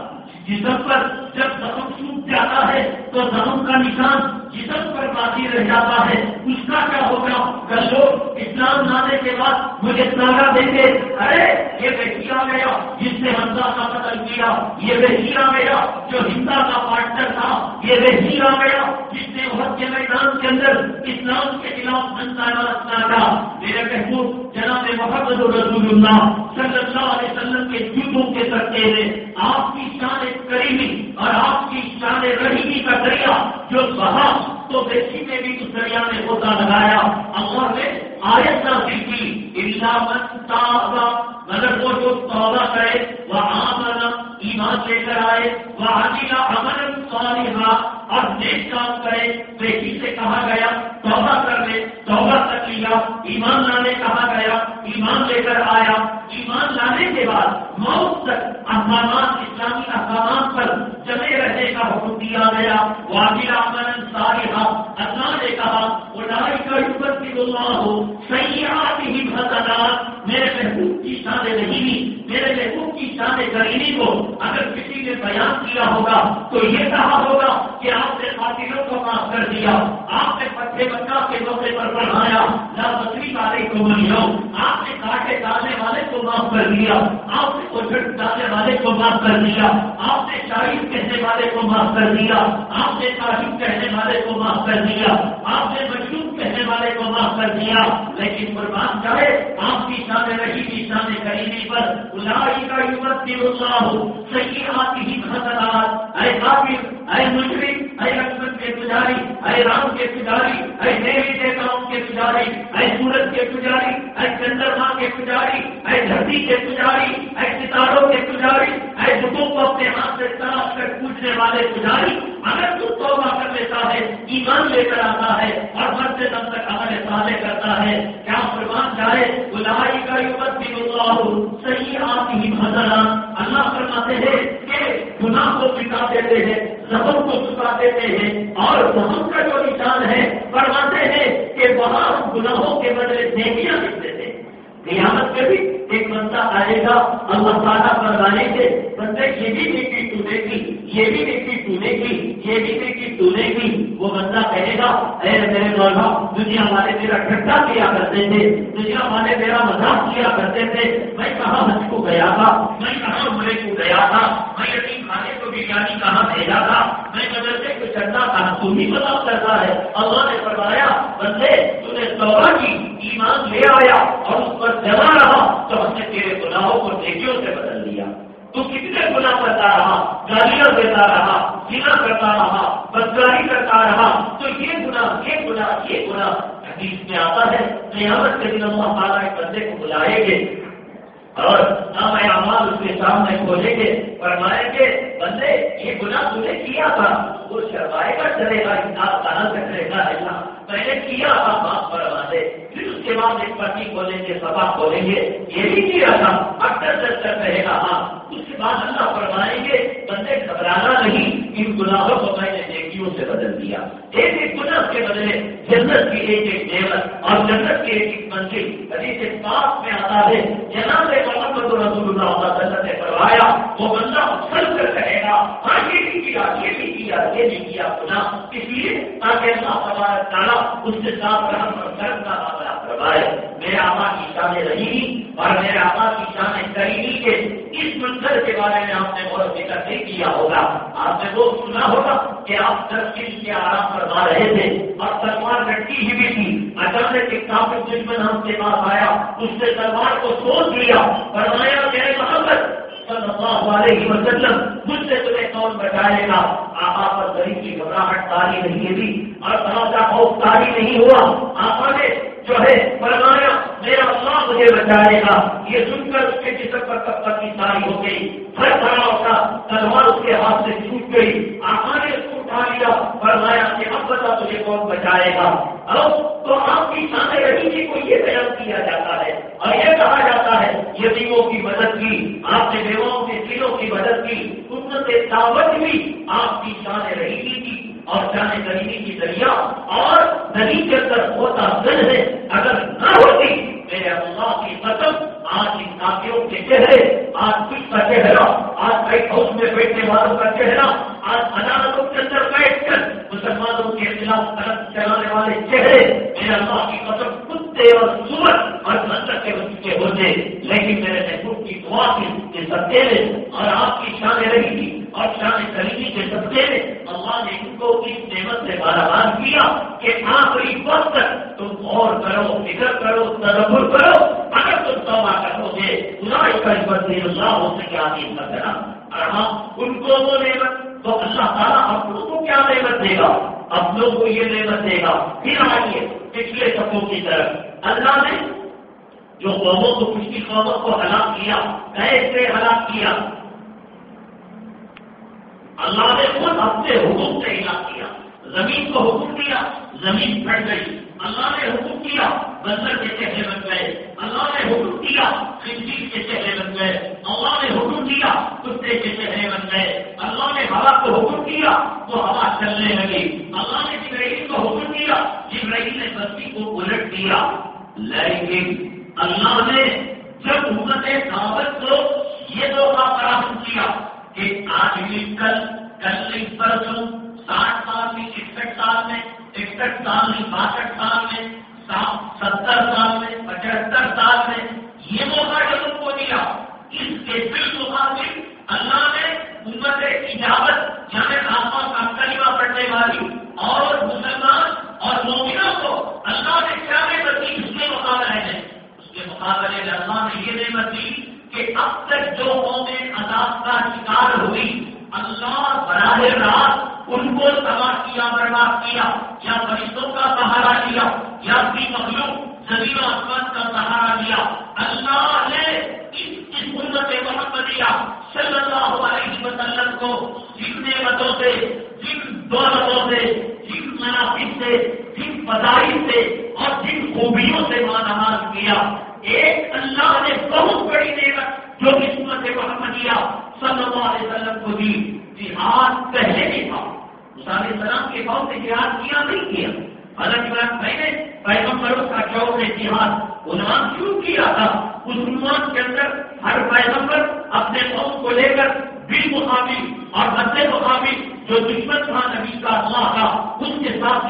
جسم پر جب زخم سوکھ جاتا ہے تو زخم کا نشان جسم پر باقی رہ جاتا ہے۔ اس کا کیا ہوگا؟ لوگ اسلام لانے کے بعد مجھے سارا دیں گے۔ ارے، یہ ویسی گیا جس نے حمزہ کا قتل کیا۔ یہ ویسی گیا جو ہندا کا پارٹنر تھا۔ یہ ویسی گیا جس نے بہت کے میدان کے اندر اسلام کے خلاف رکھنا تھا میرے محبوب، جناب محمد رسول اللہ صلی اللہ علیہ وسلم کے جوتوں کے سکتے ہیں آپ کی شان ایک قریبی اور آپ کی شان رحیمی کا دریا جو بہا تو بیسی میں بھی اس دریا میں ہوتا لگایا۔ اللہ نے آیت نازل کی۔ اللہ من تابا مگر وہ جو توبہ کرے، وہ آمنا ایمان لے کر آئے۔ وہ عادلہ امن صالحہ اور نیک کام کرے۔ تو اسی سے کہا گیا، توبہ کر لے۔ توبہ کر لیا۔ ایمان لانے کہا گیا۔ ایمان لے کر آیا۔ ایمان لانے کے بعد موت تک۔ احکامات اسلامی احکامات پر جمے رہنے کا حکم دیا گیا۔ واقعہ امن صالحہ اللہ نے کہا اڑائی کا یوگت کی اللہ ہو سیاحت ہی حسنات. میرے محبوب کی شان نہیں، میرے محبوب کی شان کرینی کو اگر کسی نے بیان کیا ہوگا، تو یہ کہا ہوگا کہ آپ نے قاتلوں کو معاف کر دیا، آپ نے پٹھے بچہ کے موقع پر پڑھایا نہ بکری والے کو منو آپ نے کاٹے ڈالنے والے کو معاف کر دیا، آپ نے کوچٹ ڈالنے والے کو معاف کر دیا آپ نے شاہد کہنے والے کو معاف کر دیا، آپ نے تعریف کہنے والے کو معاف کر دیا، آپ نے مشروب کہنے والے کو معاف کر دیا۔ لیکن قربان چاہے آپ کی شان رہی کی شان قریبی پر الائی کا یومت کی اللہ صحیح آپ کی حسنات اے کافر، اے مشرق اے لکشمن کے پجاری، اے رام کے پجاری، اے دیوی دیوتاؤں کے پجاری، اے سورج کے پجاری، اے چندرما کے پجاری، اے دھرتی کے پجاری، اے ستاروں کے پجاری، اے بتوں کو اپنے ہاتھ سے تلاش کر پوچھنے والے پجاری اگر تو توبہ کر لیتا ہے، ایمان لے کر آتا ہے، اور ہر سے دم تک عمل صالح کرتا ہے۔ کیا قربان جائے؟ گلائی کا یوگت بھی اللہ صحیح آپ ہی بھدنا اللہ فرماتے ہیں کہ گناہ کو چکا دیتے ہیں زخم کو چکا دیتے ہیں، اور زخم کا جو نشان ہے، فرماتے ہیں کہ وہاں گناہوں کے بدلے نیکیاں لکھ دیتے ہیں۔ قیامت میں بھی ایک بندہ آئے گا اللہ تعالیٰ فرمانے سے، بندے، یہ بھی نیکی ٹونے کی یہ بھی نیکی ٹونے کی یہ بھی نیکی ٹونے کی وہ بندہ کہے گا، اے میرے مولا دنیا والے میرا ٹھٹا کیا کرتے تھے، دنیا والے میرا مذاق کیا کرتے تھے۔ میں کہاں حج کو گیا تھا؟ میں کہاں عمرے کو گیا تھا؟ میں یقین کھانے کو بریانی کہاں بھیجا تھا؟ میں مدرسے کو چڑھنا تھا تو بھی مذاق کرتا ہے۔ اللہ نے فرمایا، بندے تو نے توبہ کی، ایمان لے آیا اور اس پر جمع رہا تو ہم نے تیرے گناہوں کو نیکیوں سے بدل دیا تو کتنے گنا کرتا رہا، گالیاں دیتا رہا جینا کرتا رہا، بدکاری کرتا رہا۔ تو یہ گنا یہ گنا یہ گنا حدیث میں آتا ہے۔ قیامت کے دن اللہ تعالیٰ ایک بندے کو بلائیں گے اور نام اعمال اس کے سامنے کھولیں گے۔ فرمائیں گے، بندے، یہ گناہ تم نے کیا تھا؟ وہ شرمائے گا چلے گا حساب کہاں سے کرے گا۔ ایسا میں نے کیا تھا؟ باپ فرما دے۔ پھر اس کے بعد ایک پٹی کھولیں گے سبا کھولیں گے، یہ بھی کیا تھا اکثر دستر رہے گا۔ ہاں اس کے بعد اللہ فرمائیں گے، بندے گھبرانا نہیں۔ ان گناہوں کو میں نے نیکیوں سے بدل دیا۔ ایک ایک گناہ کے بدلے جنت کی ایک ایک نعمت اور جنت کی ایک ایک منزل۔ حدیث پاک میں آتا ہے، جناب محمد رسول اللہ علیہ وسلم نے کروایا وہ بندہ چل کر کہے گا۔ ہاں یہ بھی کیا، یہ بھی کیا، یہ بھی کیا گناہ۔ اس لیے تاکہ اللہ تبارک تعالیٰ اس سے صاف رحم اور کرم کا معاملہ کروائے میرے آبا کی شان رہی اور میرے آبا کی شان کریمی کے اس منظر کے بارے میں آپ نے بہت فکر نہیں کیا ہوگا۔ آپ نے وہ سنا ہوگا کہ آپ دس کے آرام فرما رہے تھے اور تلوار لٹکی ہی بھی تھی۔ اچانک ایک کافی دشمن ہم کے پاس آیا، اس نے تلوار کو سوچ لیا۔ فرمایا میرے محبت صلی اللہ علیہ وسلم، مجھ سے تمہیں کون بچائے گا؟ آقا پر غریب کی گھبراہٹ تاری نہیں ہوئی اور تماشا خوف تاری نہیں ہوا۔ آقا نے جو ہے، فرمایا، میرا اللہ مجھے بچائے گا، یہ سن کر اس کے جسم پر کب تک کی ہو گئی۔ ہر کھڑا ہوتا، تلوار اس کے ہاتھ سے چھوٹ گئی۔ آقا نے اس کو اٹھا لیا، فرمایا کہ اب بتا تجھے کون بچائے گا۔ اب تو آپ کی شان رہی کو یہ بیان کیا جاتا ہے۔ اور یہ کہا جاتا ہے، یتیموں کی مدد کی، آپ نے بیواؤں کے دلوں کی مدد کی ان سے دعوت بھی آپ کی شان رہی کی۔ اور جانے غریبی کی دریا اور ندی کے اندر ہوتا دل ہے، اگر نہ ہوتی، میرے اللہ کی قسم آج ان کافیوں کے چہرے، آج کچھ کا چہرہ، آج کئی ہاؤس میں بیٹھنے والوں کا چہرہ، آج عدالتوں کے اندر بیٹھ کر مسلمانوں کے خلاف قلم چلانے والے چہرے میرے اللہ کی قسم کتے اور سورت اور بندر کے بچے ہوتے، لیکن میرے محبوب کی دعا کی کہ سب اور آپ کی شان رہی تھی اور شان خریدی کے سبزے میں اللہ نے ان کو اس نعمت سے بارآباد کیا کہ آخری وقت تک تم اور کرو، فکر کرو، تدبر کرو، اگر تم توبہ کرو گے خدا کا بندے اللہ ہو سکے آگے کرنا اور ہاں ان کو وہ نعمت تو اللہ تعالیٰ اپنوں کو کیا نعمت دے گا؟ اپنوں کو یہ نعمت دے گا۔ پھر آئیے پچھلے سبوں کی طرف۔ اللہ نے جو قوموں کو کچھ قوموں کو ہلاک کیا کیسے ہلاک کیا۔ اللہ نے خود اپنے حکم سے ہلاک کیا۔ زمین کو حکم دیا زمین پھٹ گئی۔ اللہ نے حکم کیا، بندر کے چہرے بن گئے۔ اللہ نے حکم کیا، خنزیر کے چہرے بن گئے۔ اللہ نے حکم کیا، کتے کے چہرے بن گئے۔ اللہ نے ہوا کو حکم کیا تو ہوا چلنے لگی۔ اللہ نے جبرائیل کو حکم کیا، جبرائیل نے بستی کو الٹ دیا۔ لیکن اللہ نے جب امت دعوت کو یہ موقع فراہم کیا کہ آج بھی کل کل نہیں پرسوں ساٹھ سال میں، اکسٹھ سال میں، اکسٹھ سال میں باسٹھ سال میں ستر سال میں، پچہتر سال میں۔ یہ موقع جو تم کو دیا، اس کے دل مقابل اللہ نے امت اجازت یعنی آسما کا کلمہ پڑھنے والی اور مسلمان اور مومنوں کو اللہ نے کیا نعمت دی اس کے مقابلے میں۔ اس کے مقابلے میں اللہ نے یہ نعمت دی کہ اب تک جو قومیں عذاب کا شکار ہوئی اللہ براہ راست ان کو تباہ کیا، برباد کیا، یا فرشتوں کا سہارا لیا، یا اپنی مخلوق زمین آسمان کا سہارا لیا۔ اللہ نے اس امت محمدیہ صلی اللہ علیہ وسلم کو جن نعمتوں سے، جن دولتوں سے، جن منافع سے، جن پدائی سے اور جن خوبیوں سے مانواز کیا۔ ایک اللہ نے بہت بڑی نعمت جو قسمت محمدیہ صلی اللہ علیہ وسلم کو دی۔ جہاد پہلے بھی تھا مثال السلام کے پاؤں سے جہاد کیا نہیں کیا۔ حضرت عمران بھائی نے پیغمبروں کا چور نے جہاد عنوان کیوں کیا تھا؟ اس عنوان کے اندر ہر پیغمبر اپنے قوم کو لے کر بل مقابل اور بدے مقابل جو دشمن تھا نبی کا، اللہ کا، اس کے ساتھ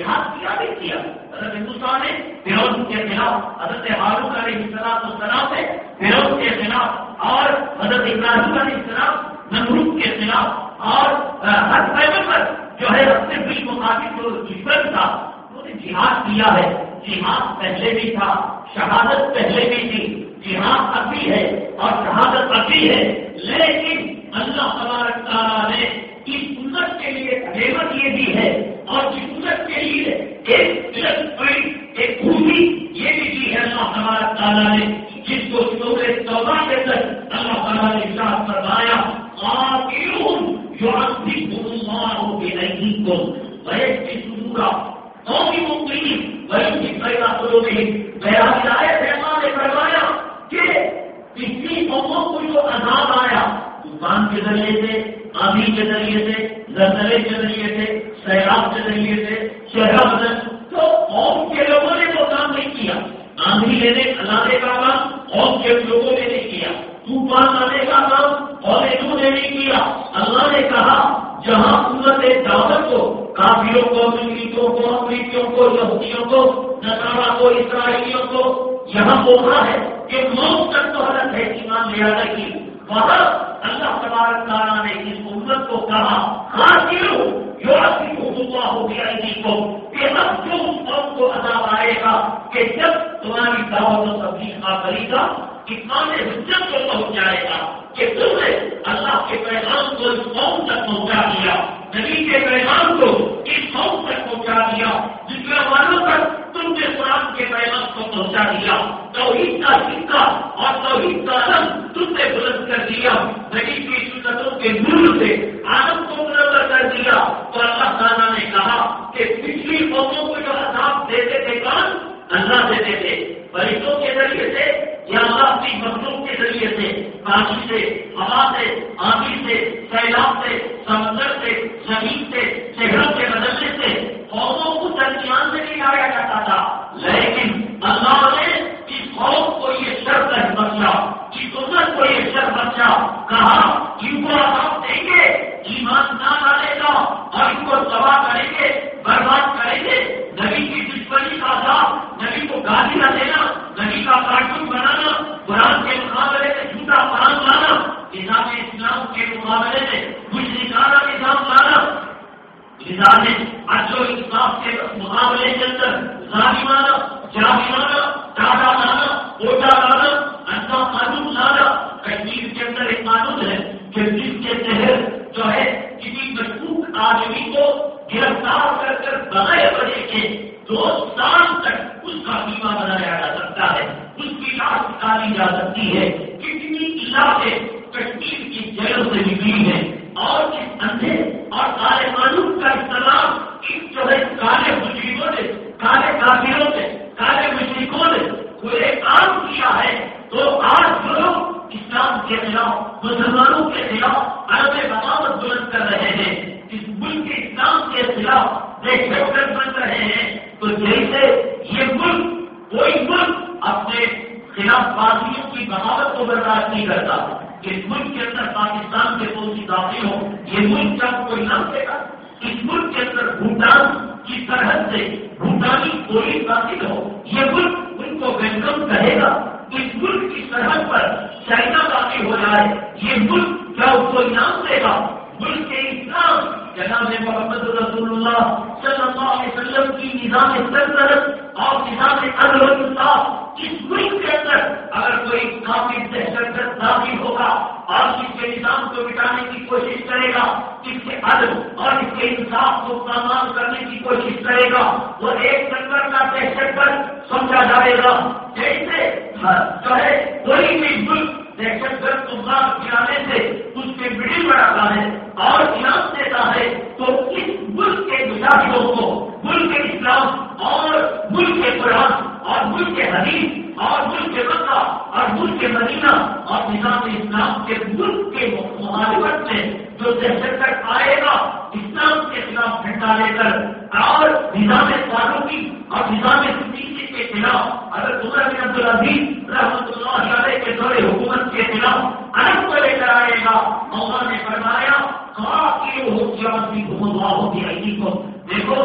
جہاد کیا نہیں کیا حضرت ہندوستان نے فیروز کے خلاف حضرت ہارون علیہ السلام السلام سے فیروز کے خلاف اور حضرت ابراہیم علیہ السلام، نمرود کے خلاف اور ہر پیغمبر جو ہے اپنے بل مقابل جو دشمن تھا، انہوں نے جہاد کیا ہے۔ جہاد پہلے بھی تھا، شہادت پہلے بھی تھی۔ جہاد ابھی ہے اور شہادت ابھی ہے۔ لیکن اللہ تبارک تعالیٰ نے اس سنت کے لیے نعمت یہ بھی ہے اور اس سنت کے لیے ایک ایک خوبی یہ بھی دی ہے اللہ تبارک تعالیٰ نے، جس کو سورے توبہ کے اندر اللہ تعالیٰ نے اشاعت فرمایا جو اپنی مسلمانوں کے نہیں کو بھائی کی سنورا اور بھی ممکن بھائی کی پیدا کرو گے میرا نے فرمایا کہ کسی قوموں کو جو عذاب آیا، طوفان کے ذریعے سے آندھی کے ذریعے سے، زلزلے کے ذریعے سے سیلاب کے کے خلاف، مسلمانوں کے خلاف عرب بغاوت بلند کر رہے ہیں۔ اس ملک کے اسلام کے خلاف دہشت گرد بن رہے ہیں۔ تو جیسے یہ ملک کوئی ملک اپنے خلاف بازیوں کی بغاوت کو برداشت نہیں کرتا۔ اس ملک کے اندر پاکستان کے فوجی داخل ہو یہ ملک جب کوئی نام دے گا، اس ملک کے اندر بھوٹان کی سرحد سے بھوٹانی پولیس داخل ہو، یہ ملک ان کو ویلکم کہے گا۔ اس ملک کی سرحد پر چائنا داخل ہو جائے، یہ ملک کیا اس کو انعام دے گا؟ ملک کے اسلام جناب محمد رسول اللہ صلی اللہ علیہ وسلم کی نظام سلطنت اور نظام ادب اس ملک کے اندر اگر کوئی کافی دہشت گرد داخل ہوگا اور اس کے نظام کو مٹانے کی کوشش کرے گا، اس کے ادب اور اس کے انصاف کو سامان کرنے کی کوشش کرے گا، وہ ایک نمبر کا دہشت گرد سمجھا جائے گا۔ جیسے جو ہے کوئی بھی ملک دہشت گرد کو مار گرانے سے اس کے مڈل بڑھاتا ہے اور انعام دیتا ہے تو اس ملک کے مجاہدوں کو ملک کے اسلام اور ملک کے قرآن اور ملک کے حدیث اور ملک کے مکہ اور ملک کے مدینہ اور نظام اسلام کے ملک کے مخالفت میں جو دہشت گرد آئے گا، اسلام کے خلاف جھنڈا لے کر اور نظام فاروقی اور نظام سیسی کے خلاف اگر عمر بن عبد العزیز رحمت اللہ علیہ کے دور حکومت کے خلاف الگ کو لے کر آئے گا۔ مولا نے فرمایا دیکھو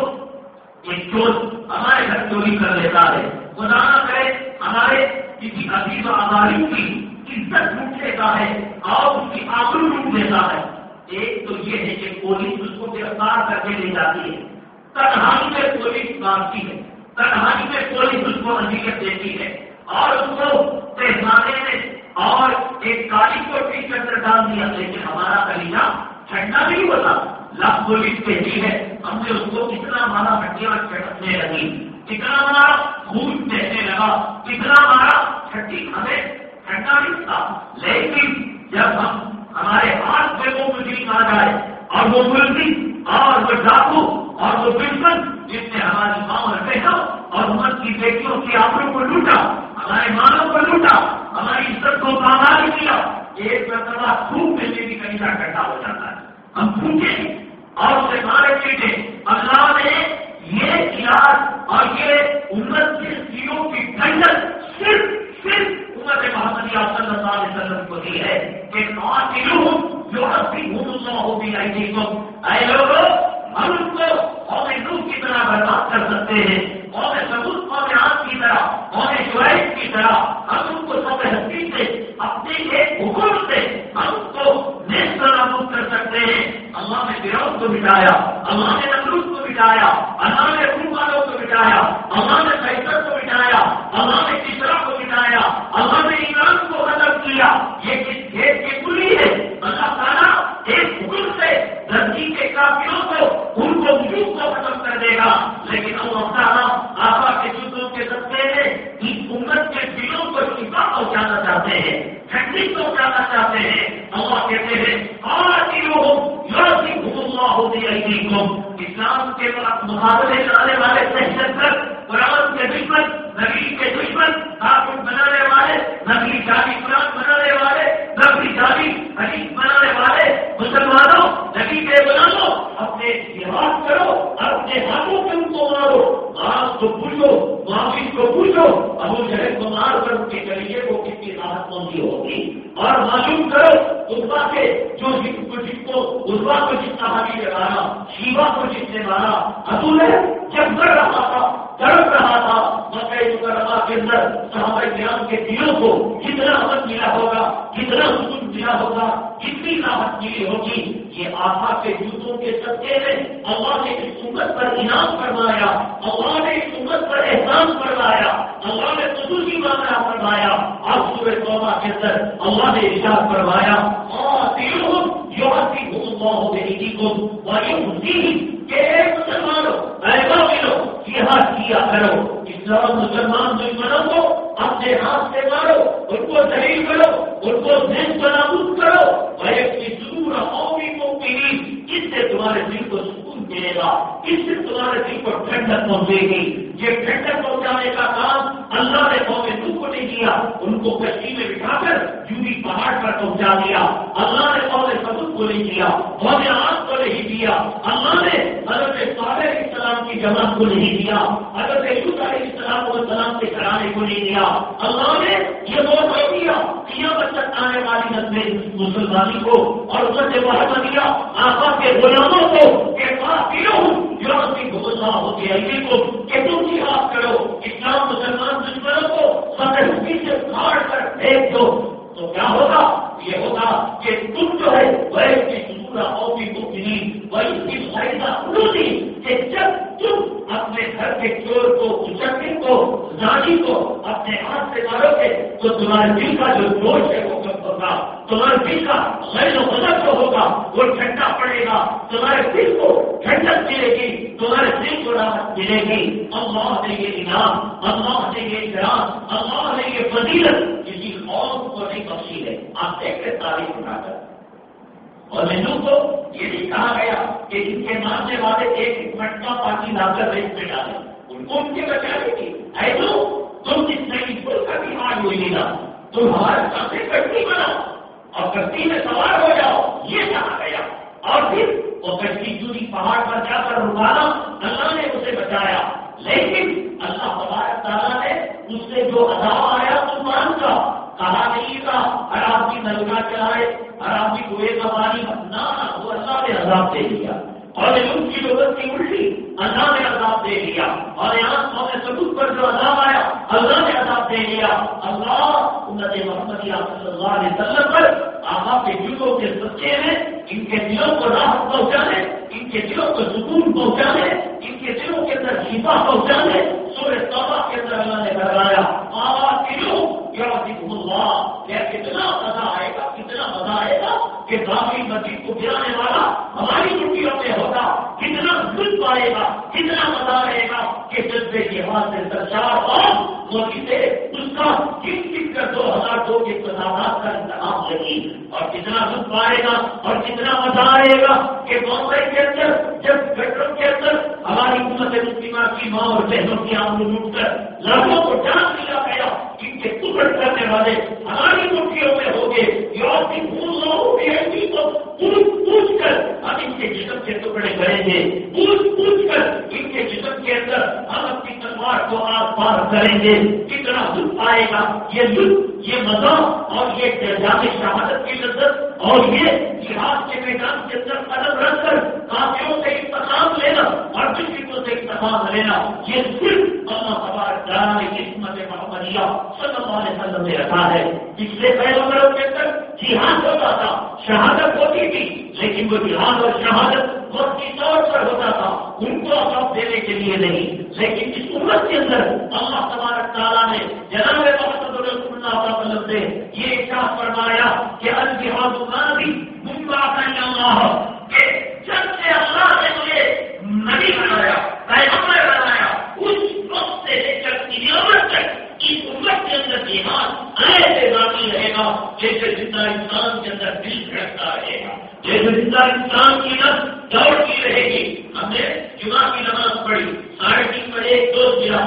ایک چور ہمارے گھر چوری کر لیتا ہے۔ خدا نہ کرے، ہمارے کسی عزیز و آبادی کی عزت لوٹ لیتا ہے اور اس کی آبرو لوٹ لیتا ہے۔ ایک تو یہ ہے کہ پولیس اس کو گرفتار کر کے لے جاتی ہے۔ تنہائی میں پولیس مارتی ہے۔ تنہائی میں پولیس اس کو حقیقت دیتی ہے۔ اور اس کو پیمانے میں اور ایک کالی کو ٹھیک کر ڈال دیا، لیکن ہمارا کلیجا ٹھنڈا نہیں ہوتا۔ لب پولیس کہتی ہے، ہم نے اس کو کتنا مارا ہڈیاں چٹکنے لگی۔ کتنا مارا خون بہنے لگا، کتنا مارا چھٹی ہمیں ٹھنڈا نہیں تھا۔ لیکن جب ہم ہمارے ہاتھ میں وہ مجھے آ جائے، اور وہ ملکی، اور وہ ڈاکو، اور وہ بالکل جس نے ہماری ماں اور بہنوں اور عمر کی بیٹیوں کی آنکھوں کو لوٹا، ہمارے مانوں کو لوٹا، ہماری عزت کو کامیاب کیا، ایک مرتبہ خوب میں بھی کہیں کا ہو جاتا ہے۔ ہم پوچھیں پہاڑ پر پہنچا دیا اللہ نے قوم سبق کو نہیں کیا، قوم آگ کو نہیں دیا اللہ نے حضرت صالح علیہ السلام کی جماعت کو نہیں دیا حضرت یوسف علیہ السلام کو سلام سے کرانے کو نہیں دیا اللہ نے یہ وہ نہیں دیا کیا بچہ آنے والی نسل مسلمانی کو اور اس سے بہت دیا آقا کے غلاموں کو کہ جو اپنی گھوشا ہوتی ہے کہ تم کی بات کرو۔ اسلام مسلمان دشمنوں کو سطح سے پھاڑ کر پھینک دو۔ تو کیا ہوتا؟ یہ ہوتا کہ تم جو ہے وہ اس کی کہ جب تم اپنے گھر کے چور کو اچکے کو زانی کو اپنے ہاتھ سے مارو گے، تو تمہارے دل کا جو جوش ہے وہ کم ہوگا، تمہارے دل کا غیر مدد جو ہوگا، وہ ٹھنڈا پڑے گا، تمہارے دل کو ٹھنڈک ملے گی، تمہارے دل کو راحت ملے گی۔ اللہ نے یہ انعام، اللہ نے یہ احترام اللہ نے یہ فضیلت کسی قوم کو نہیں بخشی ہے۔ آپ دیکھتے تاریخ اٹھا کر۔ اور ہندو کو یہ بھی کہا گیا کہ ان کے ماننے والے ایک مٹکا پانی لا کر ریس میں ڈالے ان کو ان کے بچا بچانے کی۔ ایسو تم جس نئی پل کا بھی مان ہوئی نا تم ہمارے ساتھ کشتی بناؤ۔ اور کشتی میں سوار ہو جاؤ۔ یہ کہا گیا۔ اور پھر وہ کشتی چوری پہاڑ پر جا کر رکانا، اللہ نے اسے بچایا۔ لیکن اللہ تبارک تعالیٰ نے اس سے جو عذاب آیا طوفان کا، کہا نہیں تھا، ہر آدمی نلکا چلائے۔ ہر آدمی کوئے کا پانی نہ وہ اللہ نے عذاب دے دیا۔ اور ان کی ضرورت کی الٹی، اللہ نے عذاب دے دیا۔ اور یہاں قوم سبوت پر جو عذاب آیا، اللہ نے عذاب دے دیا۔ اللہ، امت محمد صلی اللہ علیہ وسلم پر آقا کے جلدوں کے سچے ہیں ان کے دلوں کو راحت پہنچا ہے ان کے دلوں کو سکون پہنچانے، ان کے دلوں کے اندر شفا پہنچانے، سورہ توبہ کے اندر اللہ نے کروایا آ دلوں کتنا مزہ آئے گا، کتنا مزہ آئے گا کہ بابری مسجد کو گرانے والا ہماری چھٹیوں میں ہوگا کتنا لطف آئے گا، کتنا مزہ آئے گا کہ جذبے کے ہاتھ سے چار اور سے اس کا کس کس کر دو ہزار دو کے تصاوات کا انتخاب لگی اور کتنا لطف آئے گا اور کتنا مزہ آئے گا کہ بمبئی کے اندر، جب گٹروں کے اندر ہماری حکومت مسلمہ کی ماں اور بہنوں کی آمد لوٹ کر لڑکوں کو جان دیا گیا ان کے ٹکڑ کرنے والے ہماری مٹھیوں میں ہو گئے ایسی تو پوچھ پوچھ کر ہم ان کے جسم کے ٹکڑے کریں گے۔ اندر ہم اپنی تلوار کو آس پار کریں گے، کتنا لطف آئے گا؟ یہ لطف، یہ مزہ اور یہ جامع شہادت کی لذت اور یہ جہاد کے میدان کے اندر قدم رکھ کر کافیوں سے انتخاب لینا اور دشمنوں سے انتخاب لینا، یہ صرف اللہ تبارک تعالیٰ کی قسمت محمدیہ صلی اللہ علیہ وسلم نے رکھا ہے۔ پچھلے پیغمبروں کے اندر جہاد ہوتا تھا، شہادت ہوتی تھی، لیکن وہ جہاد اور شہادت وقت کی طور پر ہوتا تھا، ان کو سب دینے کے لیے نہیں۔ لیکن اس امت کے اندر اللہ تبارک تعالیٰ نے جناب محمد رسول اللہ علیہ وسلم سے یہ احساس فرمایا کہ الجہاد بھی ممکن اللہ کہ جب سے اللہ نے مجھے نبی بنایا، پیغمبر بنایا، اس وقت سے تک اس امت کے اندر ایسے باقی رہے گا، جیسے زندہ انسان کے اندر دل رہے گا، جیسے زندہ انسان کی نس دوڑتی رہے گی۔ ہم نے جمعہ کی نماز پڑھی، ساڑھے تین بجے ایک دوست ملا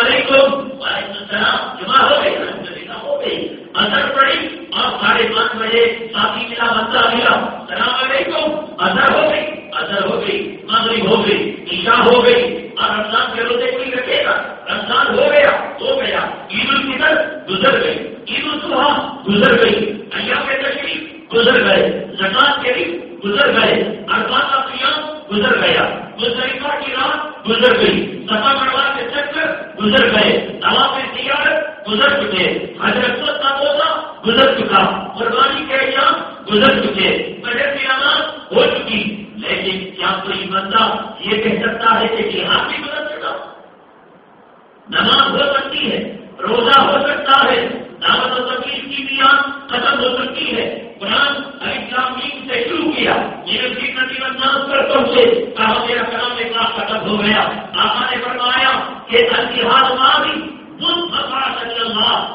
علیکم، وعلیکم السلام جمع ہو گئی الحمد للہ ہو گئی۔ اثر پڑی اور ساڑھے پانچ بجے ساتھی ملا بندہ ملا۔ سلام علیکم۔ اثر ہو گئی، اثر ہو گئی، مغرب ہو گئی، عشاء ہو گئی۔ اور رمضان کے روزے کوئی رکھے گا؟ رمضان ہو گیا ہو گیا۔ عید الفطر گزر گئی۔ عید الصبح گزر گئی۔ ایام تشریف گزر گئے۔ زکات کے بھی گزر گئے۔ اربان کا قیام گزر گیا۔ مستریفہ کی رات گزر گئی۔ سفا مروا کے چکر گزر گئے۔ دوا میں تیارت گزر چکے۔ حضرت کا بولا گزر چکا۔ قربانی کے ایام گزر چکے۔ بجٹ کی نماز ہو چکی۔ لیکن کیا کوئی بندہ یہ کہہ سکتا ہے کہ جہاں بھی گزر چکا نماز ہو سکتی ہے۔ روزہ ہو سکتا ہے، دعوت و تقریب کی بھی ختم ہو سکتی ہے۔ قرآن اسلام سے شروع کیا۔ یہ بھی نبی رمضان پر پہنچے۔ کہا میرا کلام ایک لاکھ ختم ہو گیا۔ آقا نے فرمایا کہ الجہاد ماضی اللہ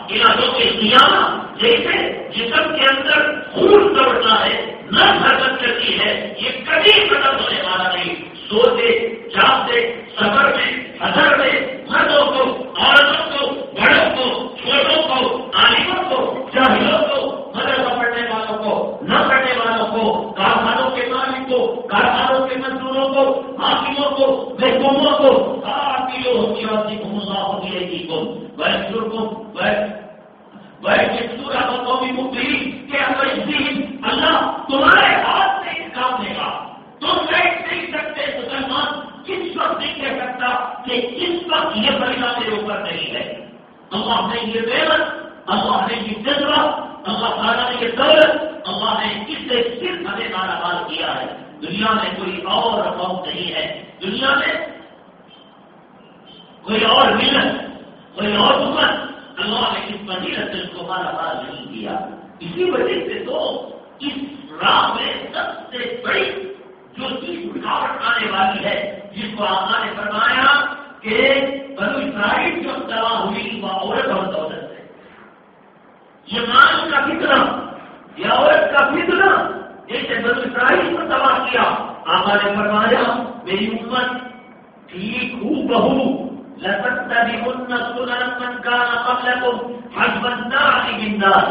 کے سیاح جیسے جسم کے اندر خون دوڑتا ہے نہ حرکت کرتی ہے، یہ کبھی ختم ہونے والا نہیں۔ سوتے جاتے سفر میں حضر میں، مردوں کو، عورتوں کو، بڑوں کو، چھوٹوں کو، عالموں کو، جاہلوں کو، مدرسہ پڑھنے والوں کو، نہ پڑھنے والوں کو، کارخانوں کے مالک کو، کارخانوں کے مزدوروں کو، حاکموں کو، محکوموں کو آپ کی جو ہوتی ہے گھومنا ہوتی ہے جی کو۔ بزرگوں قومی مکلی کہ اللہ تمہارے ہاتھ سے اس کام دے گا تم بیٹھ نہیں سکتے مسلمان کس وقت نہیں کہہ سکتا کہ اس وقت یہ پریشان میرے اوپر نہیں ہے۔ اللہ نے یہ محنت اللہ نے یہ جذبہ، اللہ تعالیٰ نے یہ دولت، اللہ نے اس سے صرف ہمیں نارا کیا ہے۔ دنیا میں کوئی اور قوم نہیں ہے۔ دنیا میں کوئی اور ملت، کوئی اور حکومت اللہ نے اس فضیلت سے اس کو مارا مال نہیں کیا۔ اسی وجہ سے تو اس راہ میں سب سے بڑی جو چیز رکاوٹ آنے والی ہے، جس کو آپ نے فرمایا کہ بنو اسرائیل جو دوا ہوئی وہ عورت اور دولت ہے۔ یہ مان کا فکر یہ عورت کا فکر جیسے بنو اسرائیل کو تباہ کیا آپ نے فرمایا، میری امت ٹھیک ہوں بہو لتتبعن سنن من كان قبلكم حسب النار بالنار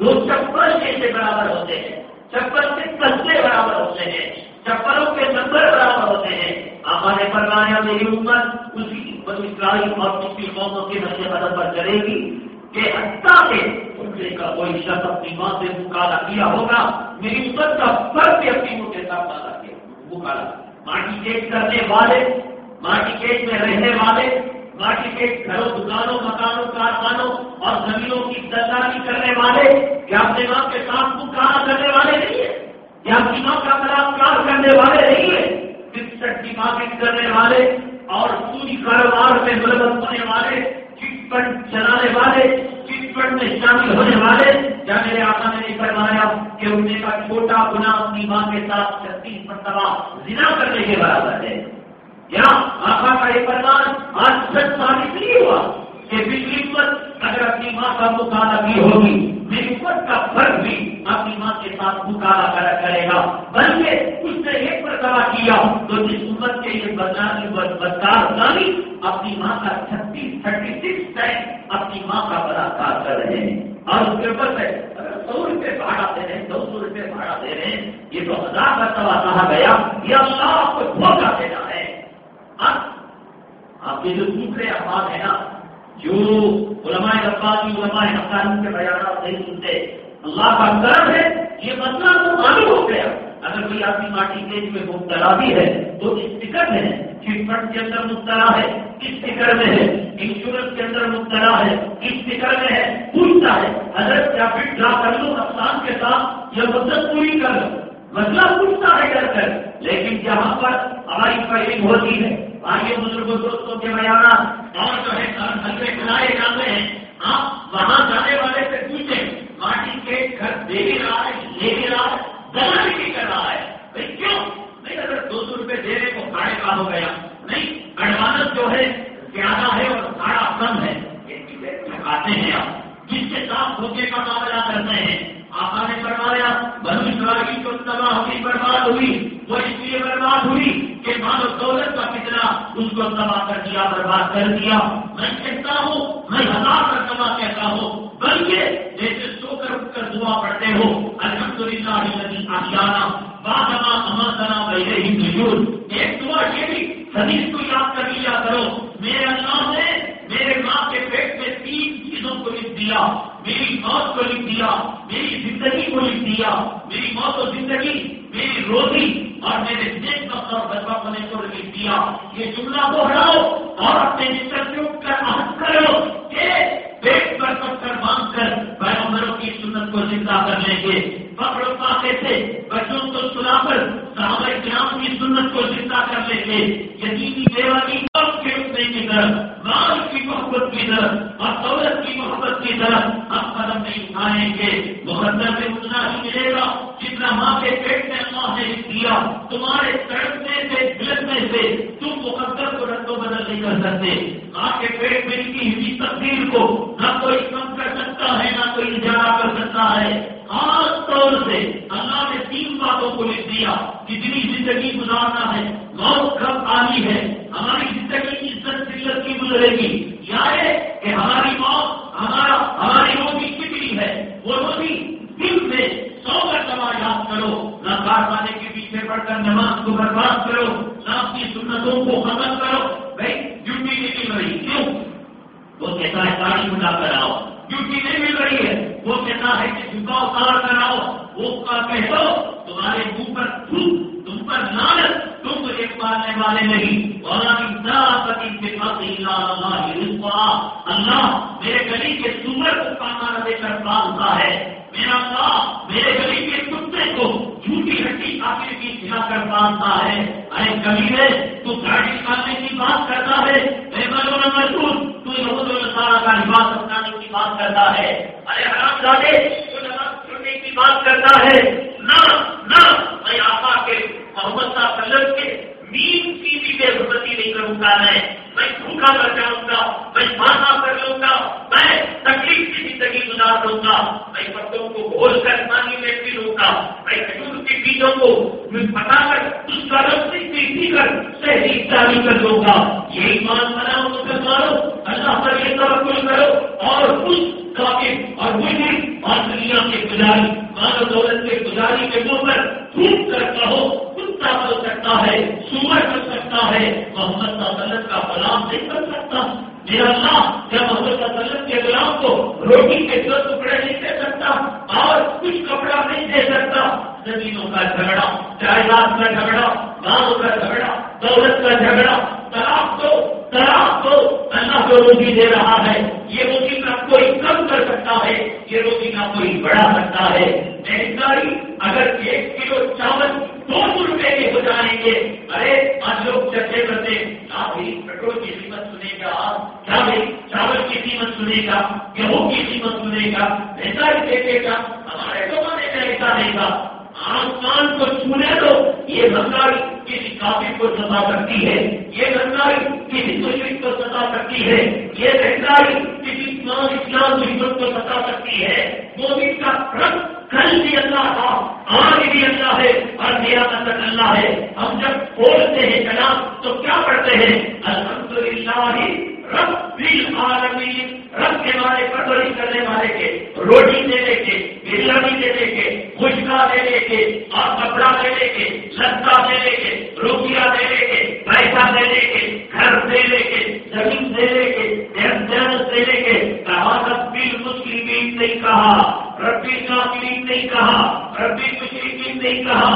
دو چپل کیسے برابر ہوتے ہیں، چپل کے کسے برابر ہوتے ہیں، چپلوں کے نمبر برابر ہوتے ہیں۔ ہمارے فرمایا میری امت اسی اسرائیل اور پچھلی قوموں کے نشے قدم پر چلے گی کہ حتیٰ کے ان کا کوئی شخص اپنی ماں سے مکالا کیا ہوگا؟ میری امت کا فرق بھی اپنی ماں کے ساتھ مکالا ماٹی کیٹ کرنے والے، ماٹی کیٹ میں رہنے والے، ماٹی کے گھروں، دکانوں، مکانوں کارخانوں اور زمینوں کی درداری کرنے والے یا اپنے ماں کے ساتھ کام کرنے والے نہیں ہے یا اپنی ماں کا بلاکار کرنے والے نہیں ہے فکسٹ ڈپازٹ کرنے والے اور پوری کاروبار میں ملبت ہونے والے، چٹ فنڈ چلانے والے، چٹ فنڈ میں شامل ہونے والے، یا میرے آقا نے نہیں فرمایا کہ انہیں کا چھوٹا گنا اپنی ماں کے ساتھ چھتیس مرتبہ زنا کرنے کے برابر ہے۔ یا آقا کا یہ فرمان آج سچ ثابت نہیں ہوا کہ بجلی پر اگر اپنی ماں کا مطالعہ بھی ہوگی میری کا فرق بھی اپنی ماں کے ساتھ مطالعہ کرا کرے گا۔ بلکہ اس نے ایک مرتبہ کیا تو جس امت کے یہ بدنامی بدکار نامی اپنی ماں کا چھتیس تھرٹی سکس ٹائم اپنی ماں کا بلاکار کر رہے ہیں۔ اور اس کے اوپر سے سو روپئے بھاڑا دے رہے ہیں، دو سو روپئے بھاڑا دے رہے ہیں، یہ تو ہزار مرتبہ کہا گیا، یہ اللہ کو دھوکہ دینا ہے۔ آپ کے جو دوسرے افراد ہیں نا جو علماء افراد کی علماء افغان کے بیانات نہیں سنتے، اللہ کا کرم ہے، یہ مسئلہ تو معلوم ہو گیا۔ اگر کوئی آدمی ماٹی دیش میں مبتلا بھی ہے، تو اس فکر میں ہے چٹ فنڈ کے اندر مبتلا ہے، کس فکر میں ہے؟ انشورنس کے اندر مبتلا ہے، کس فکر میں ہے؟ پوچھتا ہے۔ اگر کیا پھر ڈرا کر لو افسان کے ساتھ یہ مدت پوری کر لو؟ مسئلہ پوچھتا ہے کر کر۔ لیکن جہاں پر ہماری فائرنگ ہوتی ہے۔ آگے بزرگوں دوستوں کے بیانات اور جو ہے ہلکے کھلائے جاتے ہیں، آپ وہاں جانے والے سے پوچھیں، ماٹی کے گھر دے بھی رہا ہے، لے بھی رہا ہے دلا بھی کر رہا ہے؟ بھائی کیوں؟ نہیں اگر دو سو روپئے دینے کو کھاڑے کا ہو گیا۔ نہیں ایڈوانس جو ہے، زیادہ ہے اور کھاڑا کم ہے۔ تھکاتے ہیں آپ۔ جس کے ساتھ دھوکے کا معاملہ کرتے ہیں آپ نے فرمایا، بنو اسرائیل کو تباہ ہوئی، برباد ہوئی۔ وہ اس لیے برباد ہوئی کہ مال و دولت کا کتنا اس کو تباہ کر دیا، برباد کر دیا۔ میں کہتا ہوں، میں ہزار مرتبہ کہتا ہوں۔ بلکہ جیسے سو کر اٹھ کر دعا پڑھتے ہو الحمد للہ آشیانہ بادما امانا پہلے ہی ایک دعا یہ بھی حدیث کو یاد کر لیا کرو۔ میرے اللہ نے میرے ماں کے پیٹ میں تین چیزوں کو لکھ دیا۔ میری موت کو لکھ دیا۔ میری زندگی کو لکھ دیا۔ میری موت و زندگی، میری روزی۔ اور میرے دیش کا بدبا ہونے کو لکھ دیا۔ یہ جملہ کو ہٹاؤ اور اپنے انٹرنیٹ کا عہد کرو۔ کہ پیٹ پر پتھر باندھ کر پیغمبروں کی سنت کو زندہ کرنے کے پکڑ پاتے تھے بچوں کو سنا کر صحابہ کرام کی سنت کو زندہ کر لیں گے۔ یقینی بیوانی کے اٹھنے کی طرف، مال کی محبت کی طرف اور دولت کی محبت کی طرف ہم قدم نہیں اٹھائیں گے۔ مقدر میں اتنا ہی ملے گا جتنا ماں کے پیٹ میں اللہ نے دیا۔ تمہارے تڑپنے سے بلکنے سے تم مقدر کو رد و بدل نہیں کر سکتے۔ ماں کے پیٹ میں ان کی ہوئی تقدیر کو نہ کوئی کم کر سکتا ہے، نہ کوئی اجارہ کر سکتا ہے۔ خاص طور سے اللہ نے تین باتوں کو لکھ دیا، کتنی زندگی گزارنا ہے، موت کب آنی ہے، ہماری زندگی کی عزت دلت کی گزرے گی۔ یا ہے کہ ہماری موت، ہمارا، ہماری روزی کتنی ہے؟ وہ روزی دل سے سو مرتبہ یاد کرو، نہ کارخانے کے پیچھے پڑ کر نماز کو برباد کرو، نہ اپنی سنتوں کو ختم کرو وہ کہتا ہے گاڑی ملا کر آؤ ڈیوٹی نہیں مل رہی ہے وہ کہتا ہے کہ جھکاؤ اتار کر آؤ وہ کہہ دو تمہارے منہ پر تھوک تم پر نالت تم تو ایک مارنے والے نہیں۔ اللہ میرے گلی کے سور کو کانا دے کر پالتا ہے۔ میرا اللہ میرے گلی کے کتے کو جھوٹی ہڈی آخر کی کھلا کر پالتا ہے۔ ارے کبھی ہے تو گاڑی نکالنے کی بات کرتا ہے۔ میں تو یہود و تو کا لباس اپنانے کی بات کرتا ہے۔ ارے حرام زادے تو نماز چھوڑنے کی بات کرتا ہے۔ نہ نہ میں آقا کے محمد صلی اللہ علیہ وسلم کے نیند کی بھی بے حرمتی نہیں کروں گا، میں میں بھوکا کر جاؤں گا میں مانا کر لوں گا، میں تکلیف کی زندگی گزار لوں گا۔ میں پتوں کو گھول کر پانی میں پی لوں گا۔ میں کھجور کے بیجوں کو پٹا کر، اس کا رسی پی پی کر صحیح جاری کر دوں گا۔ یہی مان بناؤ مسلمانوں، اللہ پر یہ توقل کرو۔ اور اس کافی اور مجھے اور دنیا کے پجاری مال دولت کے پجاری کے منہ پر پھوٹ کر کہو کتا بن سکتا ہے سور کر سکتا ہے، محمد کا طلب کا غلام نہیں کر سکتا۔ میرا اللہ کیا محمد کا طلب کے غلام کو روٹی کے دو ٹکڑے نہیں دے سکتا اور کچھ کپڑا نہیں دے سکتا۔ زمینوں کا جھگڑا، جائیداد کا جھگڑا، گاؤں کا جھگڑا، دولت کا جھگڑا تلاش دو تلاش دو، اللہ کو روزی دے رہا ہے۔ یہ روزی نہ کوئی کم کر سکتا ہے، یہ روزی نہ کوئی بڑھا سکتا ہے۔ مہنگائی اگر ایک کلو چاول دو سو روپے کے ہو جائیں گے، ارے، آج لوگ چرچے کرتے کیا بھائی، پیٹرول کی قیمت سنے گا کیا بھائی، چاول کی قیمت سنے گا، گیہوں کی قیمت سنے گا مہنگائی دیکھے گا، ہمارے زمانے میں ایسا نہیں تھا۔ آسمان کو چھونے دو۔ یہ بنگائی کسی کافی کو سزا کرتی ہے۔ یہ بنگائی کسی مشرق کو سزا کرتی ہے۔ یہ بنگائی کسی اسلام اسلام دشمن کو سزا کرتی ہے۔ موبائل کا رنگ کل بھی اللہ تھا، آج بھی اللہ ہے اور میرا مطلب اللہ ہے۔ ہم جب کھولتے ہیں جناب تو کیا پڑھتے ہیں؟ الحمد للہ رب العالمین رب کے بارے پرورش کرنے والے کے روٹی دینے کے بریانی دینے کے خوشکا دینے کے اور کپڑا دینے کے لتا دینے کے روپیہ دینے کے پیسہ دینے کے گھر دینے کے زمین دینے کے دینے کے کہا ربی مسلم نہیں کہا ربی ناکرین نہیں کہا ربی مشرقین نہیں کہا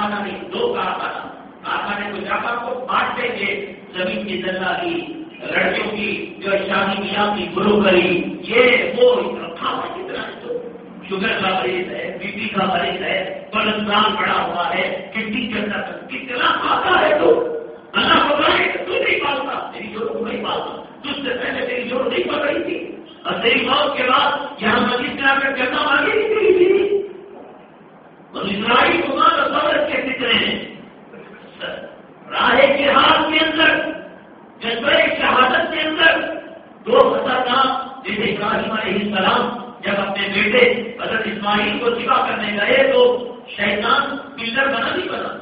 کارخانہ نہیں دو کارخانہ کارخانے کو جا کر کو بانٹ دیں گے زمین کی دلالی لڑکیوں کی جو شادی میاں کی گرو کری، یہ وہ کتنا شوگر کا مریض ہے، بی پی کا مریض ہے پرستان پڑا ہوا ہے کڈنی کے کتنا کھاتا ہے تو۔ اللہ کو کہا تو نہیں پالتا۔ میری جوڑ کو نہیں پالتا۔ تجھ سے پہلے تیری جوڑ نہیں پڑ رہی تھی۔ اور تیری موت کے بعد یہاں مسجد میں کر کرنا مانگی نہیں تھی۔ اسرائیل کو صبر کے فکرے ہیں۔ راہ کے ہاتھ کے اندر، جذبہ شہادت کے اندر، دو خطرناک جیسے ابراہیم علیہ السلام جب اپنے بیٹے حضرت اسماعیل کو سوا کرنے گئے تو شیطان پلر بنا نہیں بنا۔